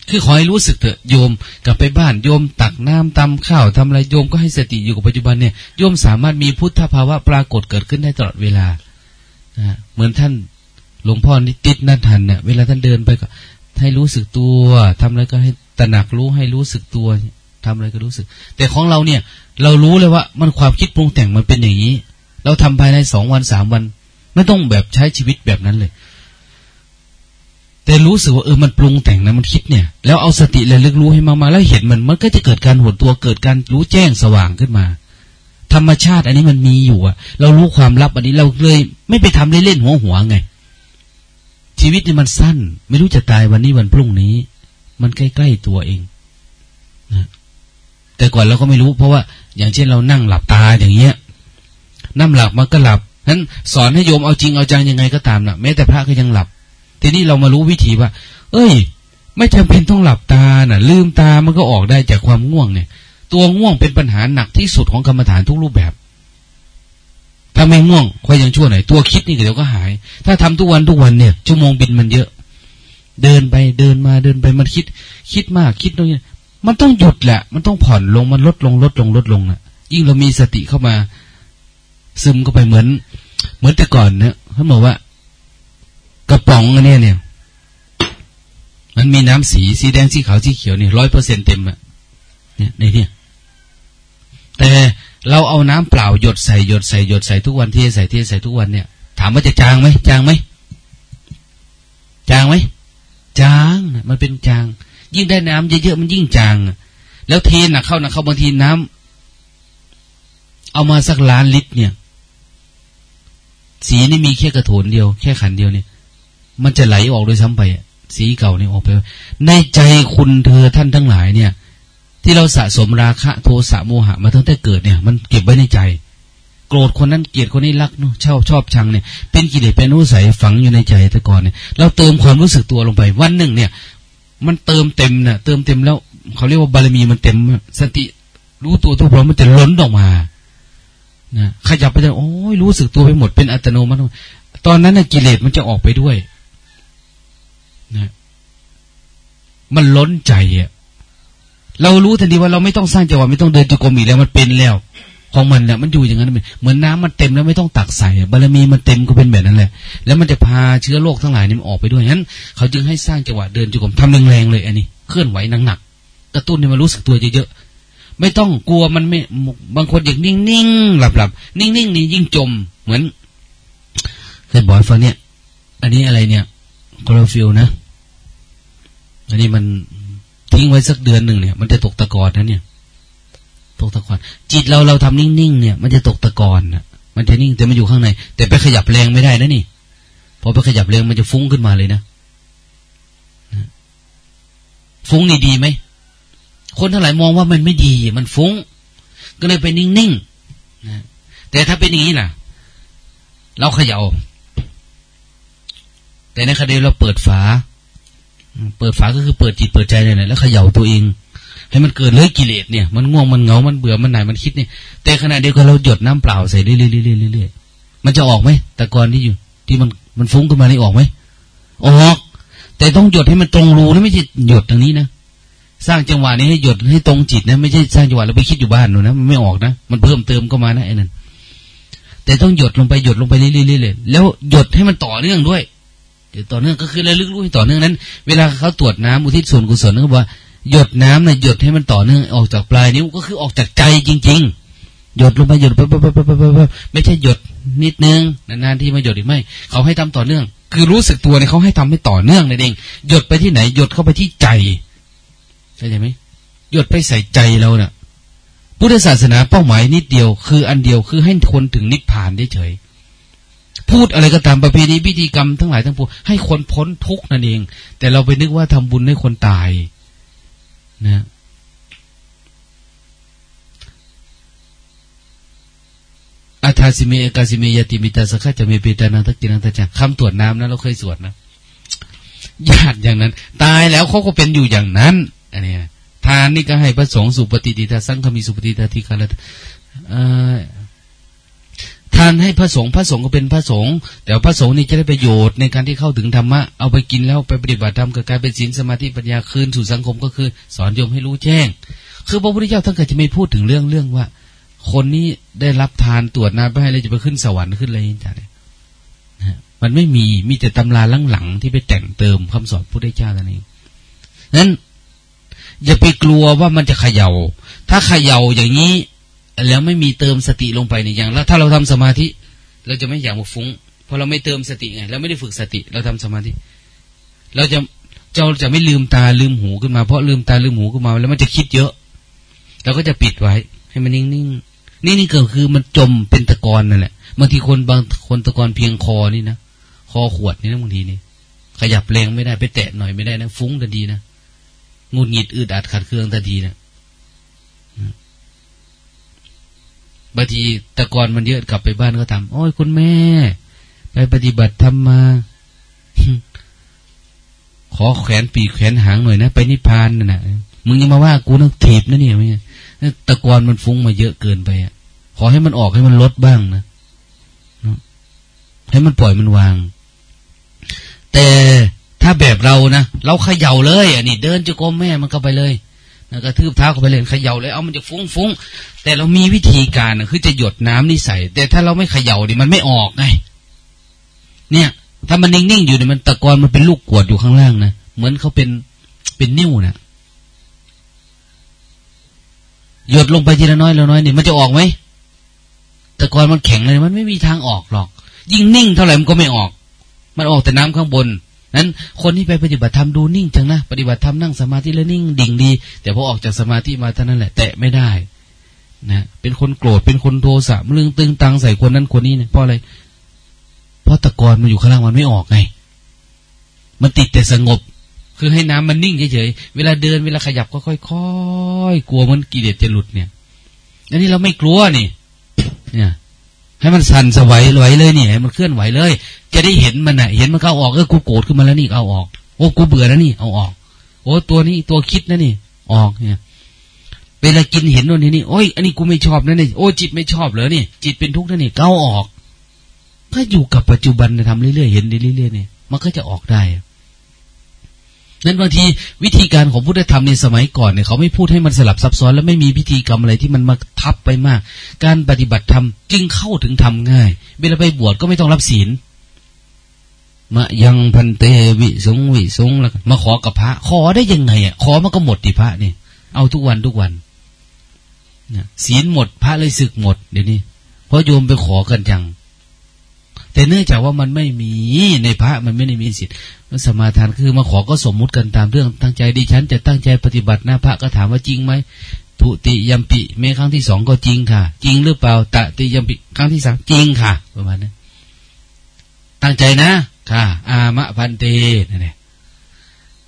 คือขอให้รู้สึกเถอะโยมกลับไปบ้านโยมตักน้ำตำข้าวทำอะไรโยมก็ให้สติอยู่กับปัจจุบันเนี่ยโยมสามารถมีพุทธภาวะปรากฏเกิดขึ้นได้ตลอดเวลานะเหมือนท่านหลวงพ่อนิติดนันทันเนี่ยเวลาท่านเดินไปก็ ให้รู้สึกตัวทำอะไรก็ให้ตระหนักรู้ให้รู้สึกตัวทำอะไรก็รู้สึก แต่ของเราเนี่ย เรารู้เลยว่ามันความคิดปรุงแต่งมันเป็นอย่างนี้ เราทำภายในสองวันสามวัน ไม่ต้องแบบใช้ชีวิตแบบนั้นเลย แต่รู้สึกว่าเออมันปรุงแต่งนะมันคิดเนี่ย แล้วเอาสติและลึกรู้ให้มามาแล้วเห็นมันมันก็จะเกิดการหดตัวเกิดการรู้แจ้งสว่างขึ้นมา ธรรมชาติอันนี้มันมีอยู่อะเรารู้ความลับอันนี้เราเลย ไม่ไปทำเล่นๆหัวหัวไง ชีวิตนี่มันสั้น ไม่รู้จะตายวันนี้วันพรุ่งนี้ มันใกล้ๆตัวเองนะแต่ก่อนเราก็ไม่รู้ เพราะว่า อย่างเช่นเรานั่งหลับตาอย่างเงี้ยนั่งหลับมันก็หลับนั้นสอนให้โยมเอาจริงเอาจังยังไงก็ตามนะแม้แต่พระก็ยังหลับ ทีนี้เรามารู้วิธีว่า เอ้ย ไม่จำเป็นต้องหลับตาน่ะ ลืมตามันก็ออกได้จากความง่วงเนี่ย ตัวง่วงเป็นปัญหาหนักที่สุดของกรรมฐานทุกรูปแบบ ถ้าไม่ง่วงค่อยยังชั่วหน่อยตัวคิดนี่เดี๋ยวก็หาย ถ้าทำทุกวันทุกวันเนี่ย ชั่วโมงบินมันเยอะ เดินไปเดินมาเดินไปมันคิด คิดมากคิดตรงนี้มันต้องหยุดแหละ มันต้องผ่อนลงมันลดลงลดลงลดลงนะยิ่งเรามีสติเข้ามา ซึมเข้าไปเหมือน เหมือนแต่ก่อนเนี่ยเขาบอกว่า กระป๋องอันนี้เนี่ย มันมีน้ำสีสีแดงสีขาวสีเขียวนี่ร้อยเปอร์เซ็นเต็มอะเนี่ยในเนี่ยแต่ เราเอาน้ำเปล่าหยดใส่หยดใส่หยดใส่ทุกวันที่ใส่ที่ใส่ทุกวันเนี่ย ถามว่าจะจางไหมจางไหมจางไหมจางมันเป็นจาง ยิ่งได้น้ำเยอะๆมันยิ่งจาง แล้วเทหนักเข้าหนักเข้าบางทีน้ำเอามาสักล้านลิตรเนี่ย สีนี่มีแค่กระโถนเดียว แค่ขันเดียวเนี่ยมันจะไหลออกโดยซ้ำไปสีเก่าเนี่ยออกไป ในใจคุณเธอท่านทั้งหลายเนี่ย ที่เราสะสมราคะโทสะโมหะมาตั้งแต่เกิดเนี่ย มันเก็บไว้ในใจ โกรธคนนั้นเกลียดคนนี้รักเนาะชอบชอบชังเนี่ย เป็นกิเลสเป็นนุสัยฝังอยู่ในใจแต่ก่อนเนี่ยเราเติมความรู้สึกตัวลงไป วันหนึ่งเนี่ย มันเติมเต็มเนี่ยเติมเต็มแล้วเขาเรียกว่าบารมีมันเต็ม สติรู้ตัวทุกพร้อมมันจะล้นออกมานะขยับไปจนโอ้ยรู้สึกตัวไปหมดเป็นอัตโนมัติตอนนั้นน่ะกิเลสมันจะออกไปด้วยนะมันล้นใจอะ เรารู้ทันทีว่าเราไม่ต้องสร้างจังหวะไม่ต้องเดินจุกรมีแล้วมันเป็นแล้ว ของมันเนี่ยมันอยู่อย่างนั้นเหมือนน้ำมันเต็มแล้วไม่ต้องตักใส่บารมีมันเต็มก็เป็นแบบนั้นแหละ แล้วมันจะพาเชื้อโรคทั้งหลายนี่มันออกไปด้วยงั้น เขาจึงให้สร้างจังหวะเดินจุกรมทำแรงๆเลยอันนี้เคลื่อนไหวหนักๆกระตุ้นให้มันรู้สึกตัวเยอะๆไม่ต้องกลัวมันไม่บางคนอย่างนิ่งๆหลับๆนิ่งๆนี่ยิ่งจม เหมือนเคยบอกฟังเนี่ย อันนี้อะไรเนี่ยคลอโรฟิลนะอันนี้มัน ทิ้งไว้สักเดือนหนึ่งเนี่ย มันจะตกตะกอนนะเนี่ย ตกตะกอน จิตเราเราทำนิ่งๆเนี่ย มันจะตกตะกอนนะมันจะนิ่งแต่มันอยู่ข้างใน แต่ไปขยับแรงไม่ได้นะนี่พอไปขยับแรงมันจะฟุ้งขึ้นมาเลยนะฟุ้งนี่ดีไหมคนทั้งหลายมองว่ามันไม่ดี มันฟุ้ง ก็เลยไปนิ่งๆนะแต่ถ้าเป็นอย่างนี้ล่ะ เราเขยา่าแต่ในคดีเราเปิดฝา เปิดฝาก็คือเปิดจิตเปิดใจเลยนะแล้วเขย่าตัวเอง ให้มันเกิดเลยกิเลสเนี่ย มันง่วงมันเหงา มันเบื่อมันไหนมันคิดเนี่ย แต่ขณะเดียวกันเราหยดน้ำเปล่าใส่เรื่อยๆๆมันจะออกไหมแต่ก่อนที่อยู่ ที่มันมันฟุ้งขึ้นมานี่ออกไหมออก แต่ต้องหยดให้มันตรงรูนะไม่ใช่หยดตรงนี้นะสร้างจังหวะนี้ให้หยดให้ตรงจิตนะไม่ใช่สร้างจังหวะเราไปคิดอยู่บ้านหนูนะมันไม่ออกนะมันเพิ่มเติมก็มานะไอ้นั่นแต่ต้องหยดลงไปหยดลงไปเรื่อยๆแล้วหยดให้มันต่อเนื่องด้วย ต่อเนื่องก็คือระลึกรู้ให้ต่อเนื่องนั้น เวลาเขาตรวจน้ำอุทิศส่วนกุศลเขาบอกว่าหยดน้ำนะหยดให้มันต่อเนื่องออกจากปลายนิ้วก็คือออกจากใจจริง ๆ หยดลงไปหยดไปไปไปไปไปไม่ใช่หยดนิดนึงนานๆที่มาหยดอีกไม่เขาให้ทำต่อเนื่อง คือรู้สึกตัวเนี่ยเขาให้ทำให้ต่อเนื่องนั่นเองหยดไปที่ไหนหยดเข้าไปที่ใจเข้าใจไหมหยดไปใส่ใจเราเนะ่ะพุทธศาสนาเป้าหมายนิดเดียว คืออันเดียวคือให้คนถึงนิพพานได้เฉย พูดอะไรก็ตามประเพณีพิธีกรรมทั้งหลายทั้งปวงให้คนพ้นทุกข์นั่นเอง แต่เราไปนึกว่าทำบุญให้คนตายนะอาทาสิเมกาสิเมยติมิตาสกะจะมีปีตานังทักกินังทัจังคำตรวจน้ำนะเราเคยสวดนะญาติอย่างนั้น ตายแล้วเขาก็เป็นอยู่อย่างนั้นอันนี้ทานนี่ก็ให้พระสงฆ์สุปฏิติตาสังฆมีสุปฏิตาทิคาล ทานให้พระสงฆ์พระสงฆ์ก็เป็นพระสงฆ์แต่พระสงฆ์นี่จะได้ประโยชน์ในการที่เข้าถึงธรรมะเอาไปกินแล้วไปปฏิบัติธรรมกิดกลายเป็นศีลสมาธิปัญญาคืนสู่สังคมก็คือ สอนโยมให้รู้แจ้ง คือพระพุทธเจ้าท่านก็จะไม่พูดถึงเรื่องเรื่องว่า คนนี้ได้รับทานตรวจน้ำไปให้แล้วจะไปขึ้นสวรรค์ขึ้นอะไรอย่างเงี้ยมันไม่มีมีแต่ตำราหลังๆที่ไปแต่งเติมคำสอนพระพุทธเจ้าท่านเองนั้นอย่าไปกลัวว่ามันจะเขยา่า ถ้าเขย่าอย่างนี้ แล้วไม่มีเติมสติลงไปในอย่างแล้วถ้าเราทำสมาธิ เราจะไม่อยากมาฟุ้งเพราะเราไม่เติมสติไงเราไม่ได้ฝึกสติ เราทำสมาธิ เราจะเราจะไม่ลืมตาลืมหูขึ้นมาเพราะลืมตาลืมหูขึ้นมา แล้วมันจะคิดเยอะเราก็จะปิดไว้ ให้มันนิ่งๆนี่นี่ก็คือมันจมเป็นตะกอนนั่นแหละบางทีคนบางคนตะกอนเพียงคอนี่นะคอขวดนี่นะบางทีนี่ขยับแรงไม่ได้ไปแตะหน่อยไม่ได้นะฟุ้งทันทีนะงุดหงิดอึดอัดขัดเคืองทันทีนะ บางทีตะกอนมันเยอะกลับไปบ้านก็ทำโอ้ยคุณแม่ ไปปฏิบัติธรรมมา ขอแขวนปีแขวนหางหน่อยนะ ไปนิพพานน่ะมึงยังมาว่ากูต้องถีบนะเนี่ยไม่ตะกอนมันฟุ้งมาเยอะเกินไปอะ ขอให้มันออกให้มันลดบ้างนะให้มันปล่อยมันวาง แต่ถ้าแบบเรานะเราเขย่าเลย อะนี่เดินจะกมแม่มันก็ไปเลย แล้วก็ทืบเท้าเข้าไปเลยเขย่าเลยเอามันจะฟุ้งฟุ้งแต่เรามีวิธีการคือจะหยดน้ำนี่ใส่แต่ถ้าเราไม่เขย่าดิมันไม่ออกไง เนี่ย ถ้ามันนิ่งๆอยู่เนี่ยมันตะกอนมันเป็นลูกกวดอยู่ข้างล่างนะเหมือนเขาเป็นเป็นนิ้วนะหยดลงไปทีละน้อยละน้อยเนี่ยมันจะออกไหมตะกอนมันแข็งเลยมันไม่มีทางออกหรอก ยิ่งนิ่งเท่าไหร่มันก็ไม่ออก มันออกแต่น้ำข้างบน นั้นคนที่ไปปฏิบัติธรรมดูนิ่งจังนะปฏิบัติธรรมนั่งสมาธิแล้วนิ่งดิ่งดี แต่พอออกจากสมาธิมาเท่านั้นแหละ แตะไม่ได้นะเป็นคนโกรธเป็นคนโทสะเรื่องตึงตังใส่คนนั้นคนนี้เนี่ยเพราะอะไรเพราะตะกอนมันอยู่ข้างล่างมันไม่ออกไง มันติดแต่สงบ คือให้น้ำมันนิ่งเฉยๆเวลาเดินเวลาขยับก็ค่อยๆกลัวมันกิเลสจะหลุดเนี่ยอันนี้เราไม่กลัวนี่ เนี่ย ให้มันสั่นสวัยไหวเลยนี่ให้มันเคลื่อนไหวเลย จะได้เห็นมันอะ เห็นมันเข้าออกเออกูโกรธขึ้นมาแล้วนี่เอาออกโอ้กูเบื่อแล้วนี่เอาออก โอ้ตัวนี้ตัวคิดนะนี่ ออกเนี่ย เวลากินเห็นโน่นนี่นี่โอ้ยอันนี้กูไม่ชอบนะนี่โอ้จิตไม่ชอบเหรอนี่จิตเป็นทุกข์นะนี่เก้าออก ถ้าอยู่กับปัจจุบันทำเรื่อยๆเห็นเรื่อยๆเนี่ยมันก็จะออกได้ นั้นบางทีวิธีการของพุทธธรรมในสมัยก่อนเนี่ยเขาไม่พูดให้มันสลับซับซ้อน และไม่มีพิธีกรรมอะไรที่มันมาทับไปมาก การปฏิบัติธรรมจึงเข้าถึงทำง่าย เวลาไปบวชก็ไม่ต้องรับศีลมายังพันเตวิสงวิสงแล้วมาขอกับพระ ขอได้ยังไงอะขอมันก็หมดดิพระนี่เอาทุกวันทุกวันศีลหมดพระเลยศึกหมดเดี๋ยวนี้เพราะโยมไปขอกันจัง แต่เนื่องจากว่ามันไม่มีในพระมันไม่ได้มีสิทธิ์ สมาทานคือมาขอก็สมมุติกันตามเรื่องตั้งใจดิฉันจะตั้งใจปฏิบัติหนะพระก็ถามว่าจริงไหมทุติยมปิเมครั้งที่สองก็จริงค่ะ จริงหรือเปล่าตติยมปิครั้งที่สามจริงค่ะ ประมาณนั้นตั้งใจนะค่ะ อามะพันเตนั่นแหละ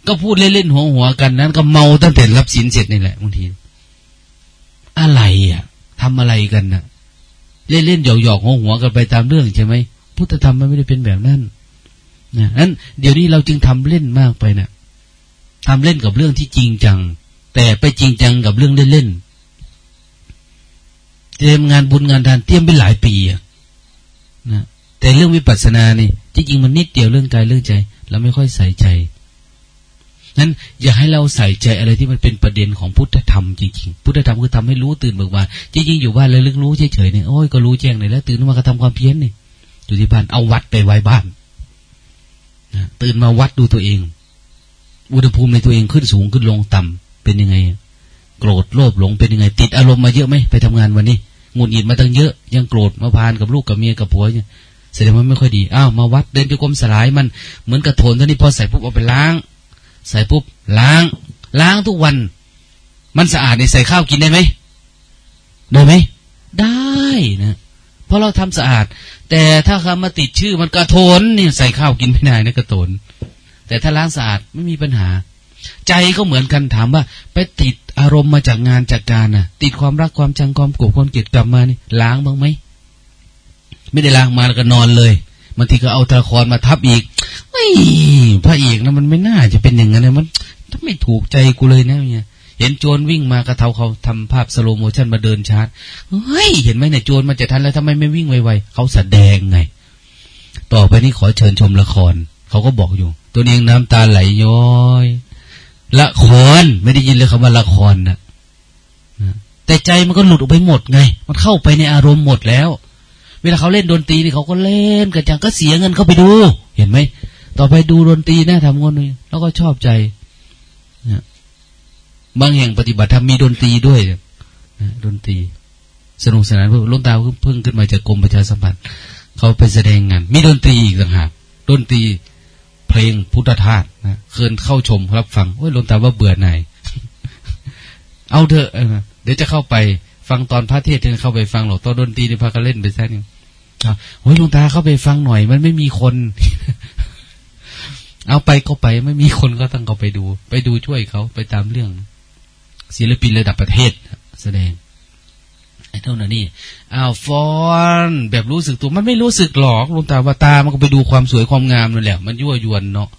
ก็พูดเล่นๆหัวหัวกันนั้น ก็เมาตั้งแต่รับศีลเสร็จนี่แหละบางที อะไรอะทำอะไรกันน่ะ เล่นๆหยอกๆหัวหัวกันไปตามเรื่องใช่ไหมพุทธธรรมมันไม่ได้เป็นแบบนั้น นะนั้นเดี๋ยวนี้เราจึงทำเล่นมากไปเนะ่ะทำเล่นกับเรื่องที่จริงจัง แต่ไปจริงจังกับเรื่องเล่นๆเตรียมงานบุญงานทานเตรียมไปหลายปีอะนะแต่เรื่องวิปัสสนานี่จริงมันนิดเดียวเรื่องกายเรื่องใจ เราไม่ค่อยใส่ใจนั้นอย่าให้เราใส่ใจอะไรที่มันเป็นประเด็นของพุทธธรรมจริงๆ พุทธธรรมคือทำให้รู้ตื่นเบิกบานจริงๆอยู่บ้านแล้วลึกรู้เฉยๆเนี่ยโอ้ยก็รู้แจ้งเลยแล้ว ตื่นมาก็ทำความเพียรนี่อยู่ที่บ้านเอาวัดไปไว้บ้าน ตื่นมาวัดดูตัวเอง อุณหภูมิในตัวเองขึ้นสูงขึ้นลงต่ำเป็นยังไง โกรธโลภหลงเป็นยังไง ติดอารมณ์มาเยอะไหมไปทำงานวันนี้หงุดหงิดมาตั้งเยอะ ยังโกรธมาพานกับลูกกับเมียกับผัวเนี่ยแสดงว่าไม่ค่อยดีอ้าวมาวัดเดินจงกรมสลายมันเหมือนกระโถนท่านี้พอใส่ปุ๊บเอาไปล้าง ใส่ปุ๊บล้าง ล้างทุกวัน มันสะอาดในใส่ข้าวกินได้ไหมได้ไหมได้นะ เพราะเราทำสะอาด แต่ถ้าคำมาติดชื่อมันกระโถนนี่ใส่ข้าวกินไม่ได้นะกระโถนแต่ถ้าล้างสะอาดไม่มีปัญหา ใจก็เหมือนกันถามว่า ไปติดอารมณ์มาจากงานจากการน่ะ ติดความรักความชังความโกรธความเกลียดกลับมานี่ล้างบ้างไหมไม่ได้ล้างมาแล้วก็นอนเลยบางทีก็เอาตะครมาทับอีกไม่พระเอกนะมันไม่น่าจะเป็นอย่างนั้นเลยมันถ้าไม่ถูกใจกูเลยนะเนี่ย เห็นโจรวิ่งมากระเทาเขาทำภาพสโลโมชันมาเดินชาร์จเฮ้ย เห็นไหมเนี่ยโจรมันจะทันแล้วทำไมไม่วิ่งไวๆเขาแสดงไง ต่อไปนี้ขอเชิญชมละคร เขาก็บอกอยู่ ตัวเองน้ำตาไหลย้อยละครไม่ได้ยินเลยคำว่าละครนะแต่ใจมันก็หลุดออกไปหมดไง มันเข้าไปในอารมณ์หมดแล้ว เวลาเขาเล่นดนตรีนี่เขาก็เล่นกันจังก็เสียเงินเข้าไปดู เห็นไหมต่อไปดูดนตรีนะทำงนเลยแล้วก็ชอบใจ บางแห่งปฏิบัติธรรมมีดนตรีด้วยดนตรีสนุกสนานพื่อลุงตาเพิ่งขึ้นมาจากกรมประชาสัมพันธ์เขาไปแสดงงาน มีดนตรีอีกต่างหากดนตรีเพลงพุทธทาสนะเคินเข้าชมรับฟังโอ้ยลุงตาว่าเบื่อหน่ายเอาเถอะเดี๋ยวจะเข้าไปฟังตอนพระเทศน์เข้าไปฟังหรอกตอนดนตรีนี่พากันเล่นไปแค่นึงโอ้ยลุงตาเข้าไปฟังหน่อย มันไม่มีคน เอาไปก็ไปไม่มีคนก็ต้องเขาไปดู ไปดูช่วยเขาไปตามเรื่อง ศิลปินระดับประเทศ แสดงไอ้เท่านั้นนี่อ้าวฟอนแบบรู้สึกตัวมันไม่รู้สึกหรอกลุงตาว่าตามันก็ไปดูความสวยความงามนั่นแหละ มันยั่วยวนเนาะ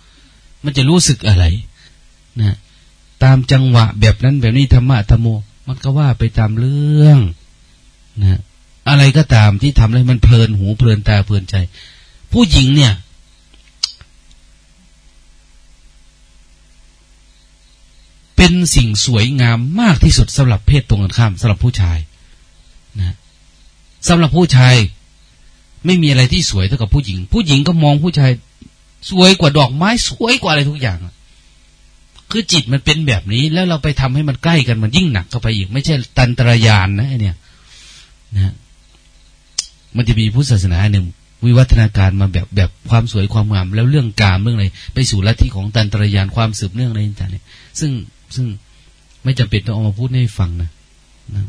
มันจะรู้สึกอะไรนะตามจังหวะแบบนั้นแบบนี้ธรรมะธรรมโม มันก็ว่าไปตามเรื่องนะอะไรก็ตามที่ทำให้มันเพลินหูเพลินตาเพลินใจ ผู้หญิงเนี่ย เป็นสิ่งสวยงามมากที่สุดสำหรับเพศตรงกันข้ามสำหรับผู้ชายนะสำหรับผู้ชาย ไม่มีอะไรที่สวยเท่ากับผู้หญิง ผู้หญิงก็มองผู้ชาย สวยกว่าดอกไม้สวยกว่าอะไรทุกอย่างคือจิตมันเป็นแบบนี้ แล้วเราไปทำให้มันใกล้กันมันยิ่งหนักเข้าไปอีก ไม่ใช่ตันตรยานนะเนี่ยนะมันจะมีพุทธศาสนาหนึ่งวิวัฒนาการมาแบบแบบความสวยความงาม แล้วเรื่องกามเรื่องอะไรไปสู่ลัทธิของตันตรยานความสืบเนื่องอะไรต่างๆซึ่ง ซึ่งไม่จำเป็นต้องเอามาพูดให้ฟังนะนะ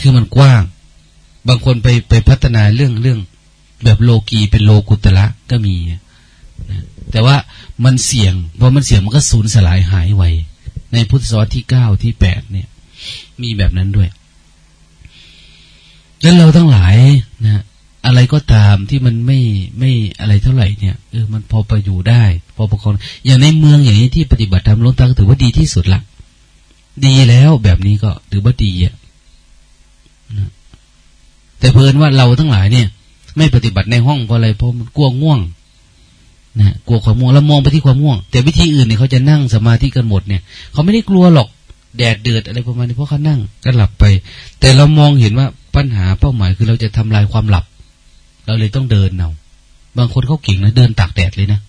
คือมันกว้าง บางคนไปไปพัฒนาเรื่องเรื่อง แบบโลกีเป็นโลกุตละก็มีนะแต่ว่ามันเสี่ยงพอมันเสี่ยงมันก็สูญสลายหายไวในพุทธศตวรรษที่เก้าที่แปดเนี่ย มีแบบนั้นด้วย แล้วเราทั้งหลายนะ อะไรก็ตามที่มันไม่ไม่อะไรเท่าไหร่เนี่ยเออมันพอไปอยู่ได้ พอประกอบอย่างในเมืองอย่างนี้ที่ปฏิบัติธรรมล้นตาถือว่าดีที่สุดละดีแล้วแบบนี้ก็ถือว่าดีอะนะแต่เพลินว่าเราทั้งหลายเนี่ย ไม่ปฏิบัติในห้องเพราะอะไรเพราะมันกลัวง่วงนะกลัวความง่วงแล้วมองไปที่ความง่วง แต่วิธีอื่นเนี่ยเขาจะนั่งสมาธิกันหมดเนี่ยเขาไม่ได้กลัวหรอกแดดเดือดอะไรประมาณนี้เพราะเขานั่งก็หลับไป แต่เรามองเห็นว่าปัญหาเป้าหมายคือเราจะทำลายความหลับ เราเลยต้องเดินเอาบางคนเขาเก่งนะเดินตากแดดเลยนะ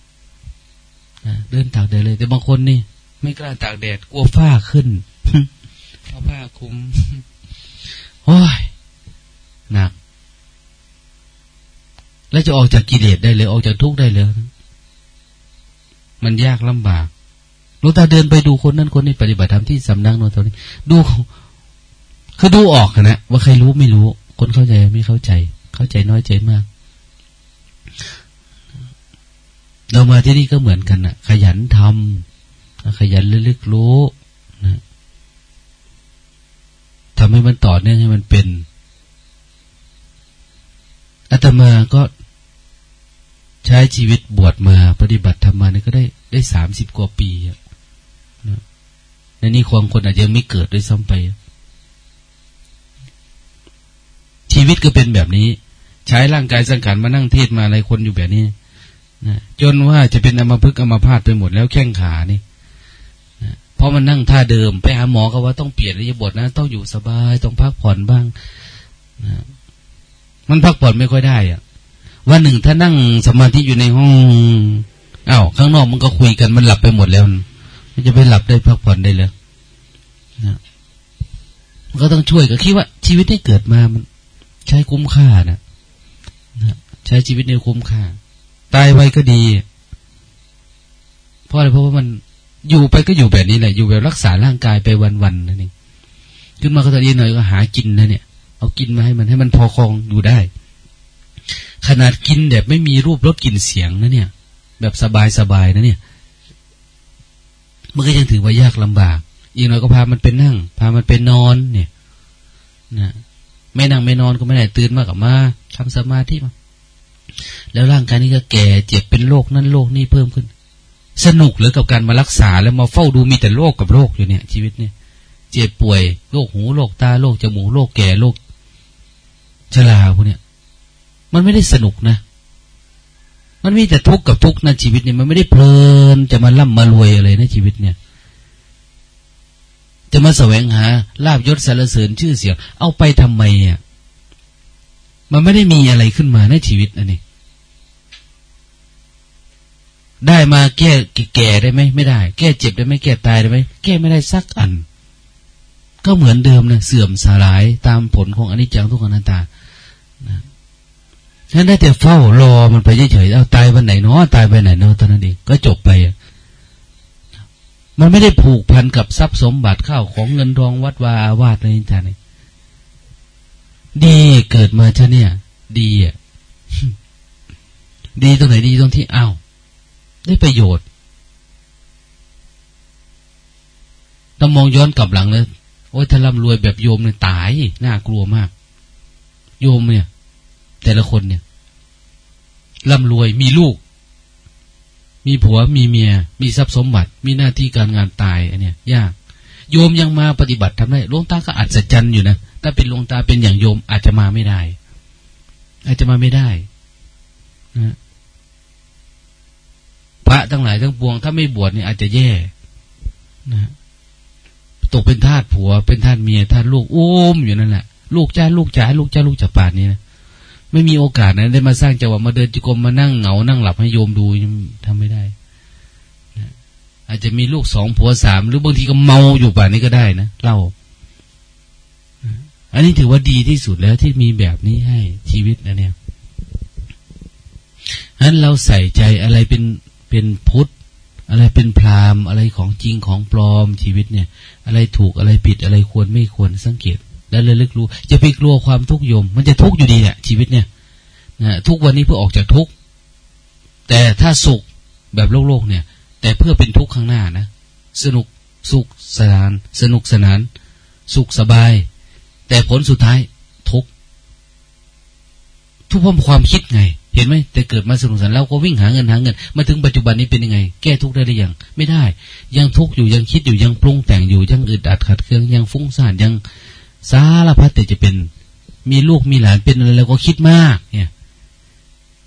เดินตากแดดเลย แต่บางคนนี่ ไม่กล้าตากแดดกลัวฝ้าขึ้นเอาผ้าคุมโอ้ยหนักแล้วจะออกจากกิเลสได้เลย ออกจากทุกข์ได้เลย มันยากลำบากลูกตาเดินไปดูคนนั้นคนนี้ปฏิบัติธรรมที่สำนักโน้นตรงนี้ ดู คือดูออกนะว่าใครรู้ไม่รู้ คนเข้าใจไม่เข้าใจ เข้าใจน้อยใจมาก เรามาที่นี่ก็เหมือนกันนะขยันทำขยันลึกรู้นะทำให้มันต่อเนื่องให้มันเป็นอาตมาก็ใช้ชีวิตบวชมาปฏิบัติธรรมมานี่ก็ได้ได้สามสิบกว่าปีอะนะในนี้ความคนอาจจะไม่เกิดด้วยซ้ำไป ชีวิตก็เป็นแบบนี้ ใช้ร่างกายสังขารมานั่งเทศมาอะไรคนอยู่แบบนี้นะจนว่าจะเป็นอมพึกอมพาตไปหมดแล้วแข้งขานี่นะเพราะมันนั่งท่าเดิม ไปหาหมอก็ว่าต้องเปลี่ยนระยะบทนะต้องอยู่สบายต้องพักผ่อนบ้างนะมันพักผ่อนไม่ค่อยได้อะวันหนึ่งถ้านั่งสมาธิอยู่ในห้องอา้าวข้างนอกมันก็คุยกันมันหลับไปหมดแล้วมันจะไปหลับได้พักผ่อนได้เลยนะก็ต้องช่วยก็คิดว่าชีวิตที่เกิดมามัน ช้คุ้มค่านะนะใช้ชีวิตในคุ้มค่า ตายไวก็ดี เพราะอะไรเพราะว่ามันอยู่ไปก็อยู่แบบนี้แหละ อยู่แบบรักษาร่างกายไปวันๆนั่นเองขึ้นมาก็ตอนนี้หน่อยก็หากินนะเนี่ย เอากินมาให้มันให้มันพอคลองอยู่ได้ ขนาดกินแบบไม่มีรูปรสกลิ่นเสียงนะเนี่ย แบบสบายๆนะเนี่ยมันก็ยังถือว่ายากลำบากอีกหน่อยก็พามันเป็นนั่ง พามันเป็นนอนเนี่ยนะ ไม่นั่งไม่นอนก็ไม่ได้ตื่นมากกับมาทำสมาธิมา แล้วร่างกายนี้ก็แก่เจ็บเป็นโรคนั่นโรคนี่เพิ่มขึ้น สนุกหรือกับการมารักษาแล้วมาเฝ้าดูมีแต่โรคกับโรคอยู่เนี่ย ชีวิตเนี่ย เจ็บป่วยโรคหูโรคตาโรคจมูกโรคแก่โรคชราพวกเนี้ยมันไม่ได้สนุกนะมันมีแต่ทุกข์กับทุกข์นะชีวิตเนี่ยมันไม่ได้เพลินจะมาล่ำมารวยอะไรนะชีวิตเนี่ย จะมาแสวงหาลาบยศสารเสริญชื่อเสียง เอาไปทำไมอะมันไม่ได้มีอะไรขึ้นมาในชีวิตอันนี้ ได้มาแก้แก่ได้ไหมไม่ได้ แก้เจ็บได้ไหมแก้ตายได้ไหมแก้ไม่ได้สักอัน ก็เหมือนเดิมนะเสื่อมสลายตามผลของอนิจจังทุกขันตานะฉะนั้นได้แต่เฝ้ารอมันไปเฉยๆเอาตายวันไหนเนาะตายไปไหนเนาะตอนนั้นเองก็จบไปอะ มันไม่ได้ผูกพันกับทรัพย์สมบัติข้าวของเงินทองวัดวาอาวาสอะไรต่างๆดีเกิดมาเช่เนี่ย ดีอะดีตรงไหนดีตรงที่อ้าวได้ประโยชน์ต้องมองย้อนกลับหลังเลยโอ้ยถ้าร่ำรวยแบบโยมเนี่ยตายน่ากลัวมาก โยมเนี่ย แต่ละคนเนี่ยร่ำรวยมีลูก มีผัวมีเมีย มีทรัพย์สมบัติ มีหน้าที่การงานตายอันเนี้ยยาก โยมยังมาปฏิบัติทำได้ลงตาก็อาจจะจันอยู่นะถ้าเป็นลงตาเป็นอย่างโยมอาจจะมาไม่ได้ อาจจะมาไม่ได้นะพระทั้งหลายทั้งปวง ถ้าไม่บวชเนี่ยอาจจะแย่นะตกเป็นทาสผัว เป็นทาสเมียทาสลูกโอ้มอยู่นั่นแหละลูกจ้าลูกจ๋าลูกจ้าลูกจ๋าป่านนี้นะ ไม่มีโอกาสนะได้มาสร้างจังหวะมาเดินจุกรมมานั่งเหงา นั่งหลับให้โยมดูยังทำไม่ได้นะอาจจะมีลูกสองผัวสามหรือบางทีก็เมาอยู่ป่านนี้ก็ได้นะเล่าอันนี้ถือว่าดีที่สุดแล้วที่มีแบบนี้ให้ชีวิตนะเนี่ยฉะนั้นเราใส่ใจอะไรเป็นเป็นพุทธ อะไรเป็นพราหมณ์ อะไรของจริงของปลอมชีวิตเนี่ย อะไรถูกอะไรผิดอะไรควรไม่ควรสังเกต แล้วเลยลึกรู้จะไปกลัวความทุกข์โยม มันจะทุกข์อยู่ดีแหละชีวิตเนี่ยนะทุกวันนี้เพื่อออกจากทุกข์แต่ถ้าสุขแบบโลกโลกเนี่ย แต่เพื่อเป็นทุกข์ข้างหน้านะสนุกสุขสนาน สนุกสนาน สุขสบาย แต่ผลสุดท้ายทุกข์ทุกเพร้อมความคิดไง เห็นไหมแต่เกิดมาสนุกสนานเราก็วิ่งหาเงินหาเงินมาถึงปัจจุบันนี้เป็นยังไง แก้ทุกข์ได้หรือยังไม่ได้ ยังทุกข์อยู่ยังคิดอยู่ยังปรุงแต่งอยู่ยังอึดอัดขัดเคืองยังฟุ้งซ่านยัง สารพัดแต่จะเป็น มีลูกมีหลานเป็นอะไรแล้วก็คิดมาก เนี่ย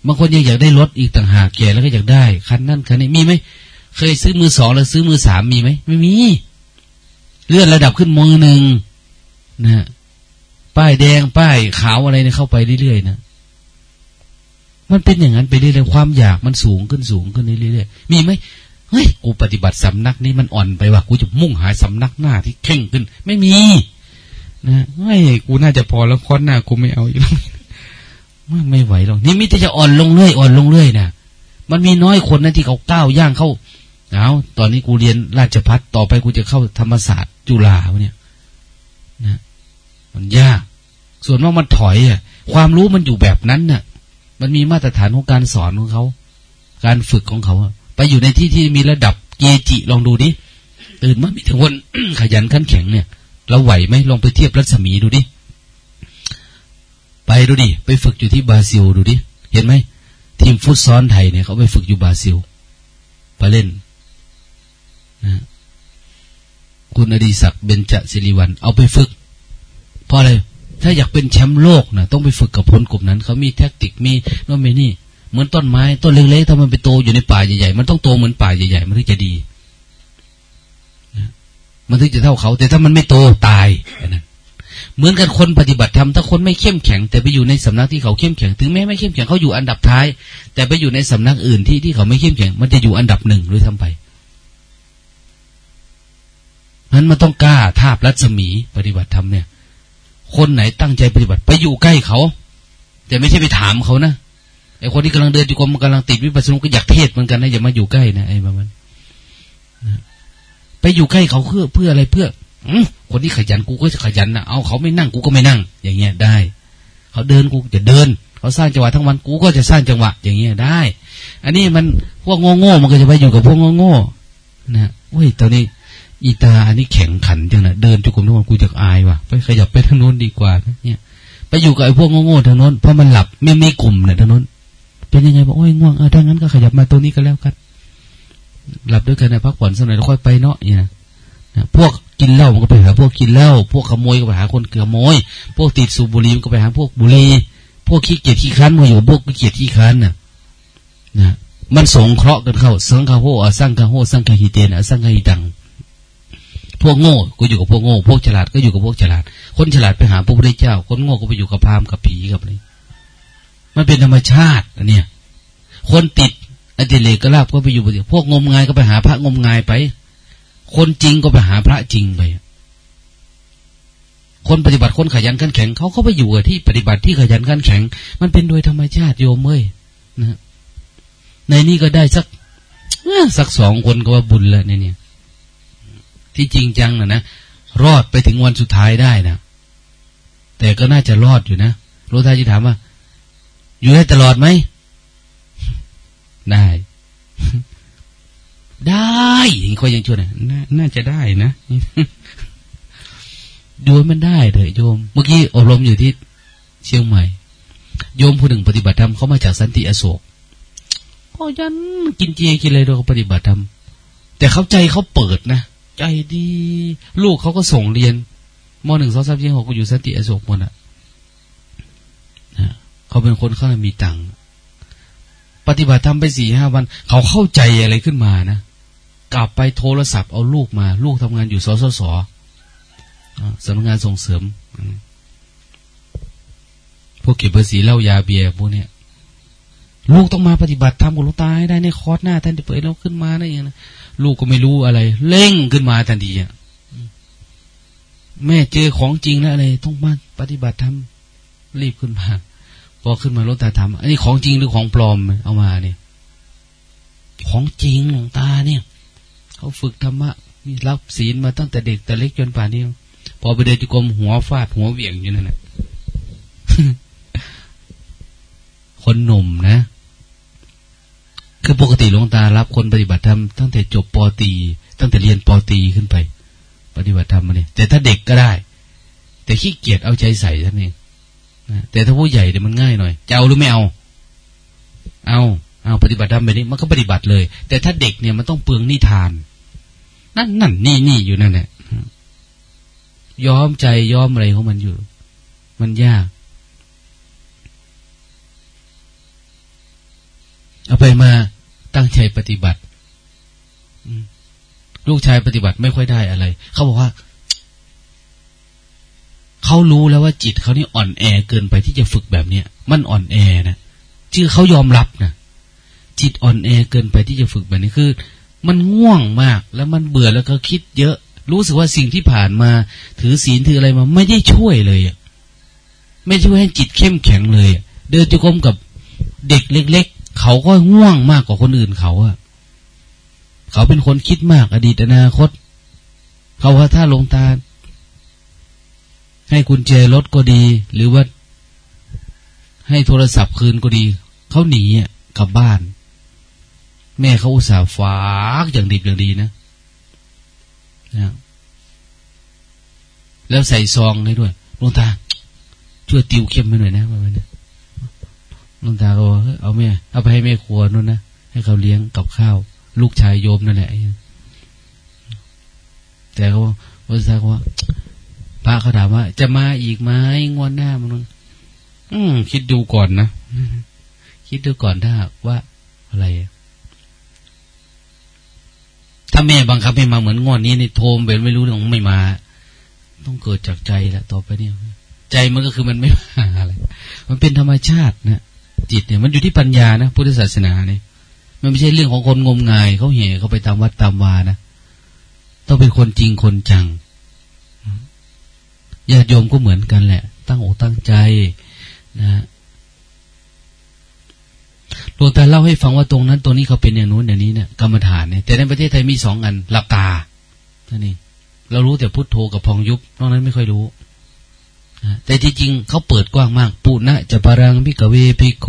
บางคนยังอยากได้รถอีกต่างหากแก่แล้วก็อยากได้คันนั่นคันนี้มีไหมเคยซื้อมือสองแล้วซื้อมือสามมีไหมไม่มี เลื่อนระดับขึ้นมือหนึ่งนะป้ายแดงป้ายขาวอะไรเนี่ยเข้าไปเรื่อยๆนะมันเป็นอย่างนั้นไปเรื่อยๆความอยากมันสูงขึ้นสูงขึ้นเรื่อยๆมีไหมเฮ้ยกูปฏิบัติสำนักนี้มันอ่อนไปว่ะกูจะมุ่งหาสำนักหน้าที่เข่งขึ้น ไม่มี นะไม่กูน่าจะพอแล้วค้อนหน้ากูไม่เอาอีกแล้วไม่ไหวหรอกนี่มิตรจะอ่อนลงเรื่อยอ่อนลงเรื่อยนะมันมีน้อยคนนะที่เขาก้าวย่างเข้าเอาตอนนี้กูเรียนราชพัฒต่อไปกูจะเข้าธรรมศาสตร์จุฬาเนี่ยนะมันยาก ส่วนว่ามันถอยอะ ความรู้มันอยู่แบบนั้นน่ะ มันมีมาตรฐานของการสอนของเขา การฝึกของเขาไปอยู่ในที่ที่มีระดับเกจิลองดูดิตื่นมามีถึงคนขยันขันแข็งเนี่ย เราไหวไหมลองไปเทียบรัศมีดูดิ ไปดูดิ ไปฝึกอยู่ที่บราซิลดูดิ เห็นไหม ทีมฟุตซอลไทยเนี่ยเขาไปฝึกอยู่บราซิล ไปเล่นนะคุณอดีศักดิ์เบญจศิริวัลเอาไปฝึก เพราะอะไร ถ้าอยากเป็นแชมป์โลกนะต้องไปฝึกกับคนกลุ่มนั้น เขามีแท็กติกมีโน่นมีนี่ เหมือนต้นไม้ ต้นเล็กๆถ้ามันไปโตอยู่ในป่าใหญ่ๆ มันต้องโตเหมือนป่าใหญ่ๆ มันถึงจะดี มันถึงจะเท่าเขา แต่ถ้ามันไม่โตตายนะเหมือนกันคนปฏิบัติธรรมถ้าคนไม่เข้มแข็ง แต่ไปอยู่ในสำนักที่เขาเข้มแข็ง ถึงแม้ไม่เข้มแข็งเขาอยู่อันดับท้าย แต่ไปอยู่ในสำนักอื่นที่ที่เขาไม่เข้มแข็ง มันจะอยู่อันดับหนึ่งหรือทำไปนั้นมันต้องกล้าทาบรัศมีปฏิบัติธรรมเนี่ย คนไหนตั้งใจปฏิบัติไปอยู่ใกล้เขา แต่ไม่ใช่ไปถามเขานะไอ้คนที่กำลังเดินอยู่กรมกำลังติดวิปัสสนุก็อยากเทศเหมือนกันนะอย่ามาอยู่ใกล้นะไอ้ประมาณ ไปอยู่ใกล้เขาเพื่อเพื่ออะไรเพื่อคนที่ขยันกูก็จะขยันนะเอาเขาไม่นั่งกูก็ไม่นั่ง อย่างเงี้ยได้ เขาเดินกูจะเดิน เขาสร้างจังหวะทั้งวันกูก็จะสร้างจังหวะ อย่างเงี้ยได้ อันนี้มันพวกโง่ๆมันก็จะไปอยู่กับพวกโง่ๆนะเว้ยตอนนี้อีตาอันนี้แข็งขันจังนะเดินจุกมทุกวันกูจะอายว่ะไปขยับไปทางโน้นดีกว่าเนี่ย ไปอยู่กับไอ้พวกโง่ๆทางโน้นเพราะมันหลับไม่มีกลุ่มเนี่ยทางโน้นเป็นยังไงบอกโอ้ยง่วงเออถ้างั้นก็ขยับมาตัวนี้ก็แล้วกัน หลับด้วยกันนะพักผ่อนสักหน่อยแล้วค่อยไปเนาะเนี่ยนะพวกกินเหล้ามันก็ไปหาพวกกินเหล้าพวกขโมยก็ไปหาคนขโมย พวกติดสูบบุหรี่มันก็ไปหาพวกบุหรี่พวกขี้เกียจขี้ค้านมาอยู่พวกขี้เกียจขี้ค้านน่ะนะมันสงเคราะห์กันเข้าสังฆาโหอสังฆาโหสังฆาฮิเตนะสังฆาฮิตังพวกโง่ก็อยู่กับพวกโง่พวกฉลาดก็อยู่กับพวกฉลาด คนฉลาดไปหาพระพุทธเจ้า คนโง่ก็ไปอยู่กับพราหมณ์กับผีกับอะไรมันเป็นธรรมชาติอันเนี้ยคนติด อติเลกลาบก็ไปอยู่พวกงมงายก็ไปหาพระงมงายไป คนจริงก็ไปหาพระจริงไป คนปฏิบัติคนขยันขันแข็งเขาก็ไปอยู่ที่ปฏิบัติที่ขยันขันแข็ง มันเป็นโดยธรรมชาติโยมเอ้ยนะในนี้ก็ได้สักสักสองคนก็ว่าบุญแล้วในนี้ที่จริงจังนะนะรอดไปถึงวันสุดท้ายได้นะแต่ก็น่าจะรอดอยู่นะรู้ท่าจะถามว่า อยู่ได้ตลอดไหม ได้ ได้อย่างนี้เขายังช่วยนะน่าจะได้นะโยมมันได้เลยโยม เมื่อกี้อบรมอยู่ที่เชียงใหม่ โยมผู้หนึ่งปฏิบัติธรรมเขามาจากสันติอโศกก็ยันกินเจกินอะไรโดยเขาปฏิบัติธรรมแต่เขาใจเขาเปิดนะใจดี ลูกเขาก็ส่งเรียนมหนึ่งสองสามสี่หกก็อยู่สันติอโศกหมดอะเขาเป็นคนเขามีตังค์ ปฏิบัติทำไปสี่ห้าวัน เขาเข้าใจอะไรขึ้นมานะ กลับไปโทรศัพท์เอาลูกมา ลูกทำงานอยู่สสสสำนักงานส่งเสริม พวกเก็บภาษีเหล่ายาเบียร์พวกเนี้ยลูกต้องมาปฏิบัติทำกับลูกตายได้ในคอร์สหน้าท่านจะเปิดเราขึ้นมาได้ยังนะลูกก็ไม่รู้อะไร เร่งขึ้นมาทันทีอะแม่เจอของจริงแล้วอะไรต้องมาปฏิบัติทำรีบขึ้นมา พอขึ้นมาลดตาทำอันนี้ของจริงหรือของปลอมเอามาเนี่ยของจริงหลวงตาเนี่ยเขาฝึกธรรมะมีรับศีลมาตั้งแต่เด็กแต่เล็กจนป่านนี้พอไปเดินจุกรมหัวฟาดหัวเหวี่ยงอยู่นั่นแหละคนหนุ่มนะ คือปกติหลวงตารับคนปฏิบัติธรรมตั้งแต่จบปตี ตั้งแต่เรียนปตีขึ้นไป ปฏิบัติธรรมมาเนี่ยแต่ถ้าเด็กก็ได้ แต่ขี้เกียจเอาใจใส่ท่านเอง แต่ถ้าผู้ใหญ่เนี่ยมันง่ายหน่อยจะเอาหรือไม่เอา เอาเอาปฏิบัติทำแบบนี้มันก็ปฏิบัติเลย แต่ถ้าเด็กเนี่ยมันต้องเปลืองนิทาน นั่นนั่นนี่นี่อยู่นั่นแหละยอมใจยอมอะไรของมันอยู่ มันยาก เอาไปมาตั้งใจปฏิบัติลูกชายปฏิบัติไม่ค่อยได้อะไร เขาบอกว่า เขารู้แล้วว่าจิตเขานี่อ่อนแอเกินไปที่จะฝึกแบบเนี้ยมันอ่อนแอนะชื่อเขายอมรับนะจิตอ่อนแอเกินไปที่จะฝึกแบบนี้คือ มันง่วงมากแล้วมันเบื่อแล้วก็คิดเยอะ รู้สึกว่าสิ่งที่ผ่านมา ถือศีลถืออะไรมา ไม่ได้ช่วยเลยอ่ไม่ช่วยให้จิตเข้มแข็งเลย เดินจุกรมกับเด็กเล็ก ๆ เขาก็ง่วงมากกว่าคนอื่นเขาอะเขาเป็นคนคิดมากอดีตอนาคต เขาว่าถ้าลงตา ให้กุญแจรถก็ดี หรือว่าให้โทรศัพท์คืนก็ดี เขาหนีอะกลับบ้าน แม่เขาอุตส่าห์ฝากอย่างดีอย่างดีนะนะแล้วใส่ซองให้ด้วยลงตาช่วยติวเข้มไปหน่อยนะประมาณนี้ลงตาก็เอาแม่เอาไปให้แม่ครัวนู่นนะให้เขาเลี้ยงกับข้าว ลูกชายโยมนั่นแหละแต่เขาว่าซาว่า พระเขาถามว่า จะมาอีกไหมงวดหน้ามันอืมคิดดูก่อนนะคิดดูก่อนถ้าว่าอะไรถ้าแม่บังคับให้มาเหมือนงวดนี้ในโทมเบนไม่รู้เรื่องไม่มา ต้องเกิดจากใจแหละต่อไปเนี่ยใจมันก็คือมันไม่มาอะไรมันเป็นธรรมชาตินะจิตเนี่ย มันอยู่ที่ปัญญานะพุทธศาสนาเนี่ยมันไม่ใช่เรื่องของคนงมงายเขาเห่เขาไปตามวัดตามวานะต้องเป็นคนจริงคนจัง ญาติโยมก็เหมือนกันแหละ ตั้งอกตั้งใจนะหลวงตาเล่าให้ฟังว่าตรงนั้นตรงนี้เขาเป็นอย่างนู้นอย่างนี้เนี่ยกรรมฐานเนี่ยแต่ในประเทศไทยมีสองอันหลับตาท่านี่เรารู้แต่พุทโธกับพองยุบนอกนั้นไม่ค่อยรู้แต่ที่จริงเขาเปิดกว้างมาก ปุณะจะปรังพิกเวพิโค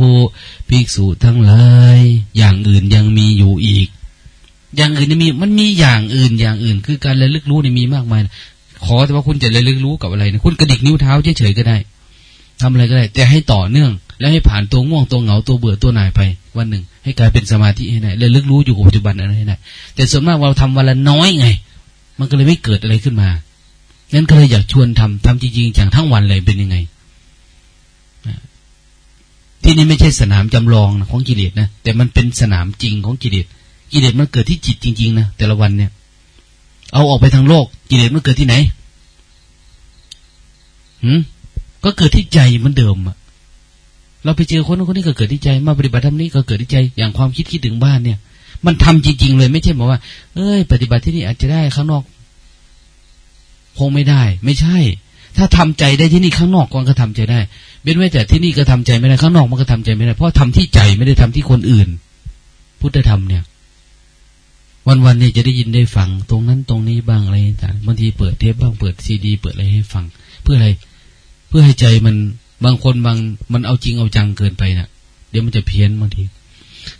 ภิกษุทั้งหลายอย่างอื่นยังมีอยู่อีก อย่างอื่นมีมันมีอย่างอื่นอย่างอื่น คือการระลึกรู้นี่มีมากมาย ขอแต่ว่าคุณจะระลึกรู้กับอะไรนะคุณกระดิกนิ้วเท้าเฉยๆก็ได้ทำอะไรก็ได้ แต่ให้ต่อเนื่อง แล้วให้ผ่านตัวง่วงตัวเหงาตัวเบื่อตัวหน่ายไป วันหนึ่ง ให้กลายเป็นสมาธิให้ได้ระลึกรู้อยู่กับปัจจุบันอะไรให้ได้แต่ส่วนมากเราทำวันละน้อยไง มันก็เลยไม่เกิดอะไรขึ้นมางั้นก็เลยอยากชวนทำทำจริงๆอย่างทั้งวันเลยเป็นยังไงที่นี่ไม่ใช่สนามจำลองของกิเลสนะแต่มันเป็นสนามจริงของกิเลสกิเลสมันเกิดที่จิตจริง ๆ นะแต่ละวันเนี่ย เอาออกไปทางโลก กิเลสมันเกิดที่ไหนหืมก็เกิดที่ใจเหมือนเดิมอะเราไปเจอคนคนนี้ก็เกิดที่ใจ มาปฏิบัติธรรมนี้ก็เกิดที่ใจ อย่างความคิดคิดถึงบ้านเนี่ย มันทำจริง ๆ เลยไม่ใช่บอกว่า เอ้ย ปฏิบัติที่นี่อาจจะได้ข้างนอก คงไม่ได้ ไม่ใช่ ถ้าทำใจได้ที่นี่ข้างนอกก็ทำใจได้เบ็นไว้แต่ที่นี่ก็ทำใจไม่ได้ข้างนอกมันก็ทำใจไม่ได้ เพราะทำที่ใจไม่ได้ทำที่คนอื่น พุทธธรรมเนี่ย วันๆเนี่ยจะได้ยินได้ฟัง ตรงนั้นตรงนี้บ้างอะไรต่างบางทีเปิดเทปบ้างเปิดซีดี เปิดอะไรให้ฟัง เพื่ออะไร เพื่อให้ใจมันบางคนบางมันเอาจริงเอาจังเกินไปนะ่ะ เดี๋ยวมันจะเพี้ยนบางที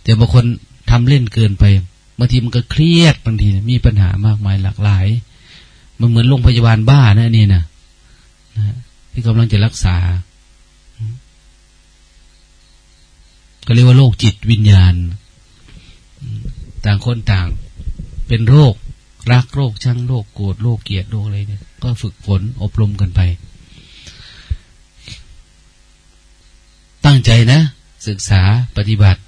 แต่บางคนทำเล่นเกินไปบางทีมันก็เครียดบางทีมีปัญหามากมายหลากหลาย มันเหมือนโรงพยาบาลบ้านะนี่นะนะที่กำลังจะรักษา ก็เรียกว่าโรคจิตวิญญาณ ต่างคนต่าง เป็นโรค รักโรคช่างโรคโกรธโรคเกลียดโรคอะไรเนี่ย ก็ฝึกฝนอบรมกันไป ตั้งใจนะ ศึกษาปฏิบัติ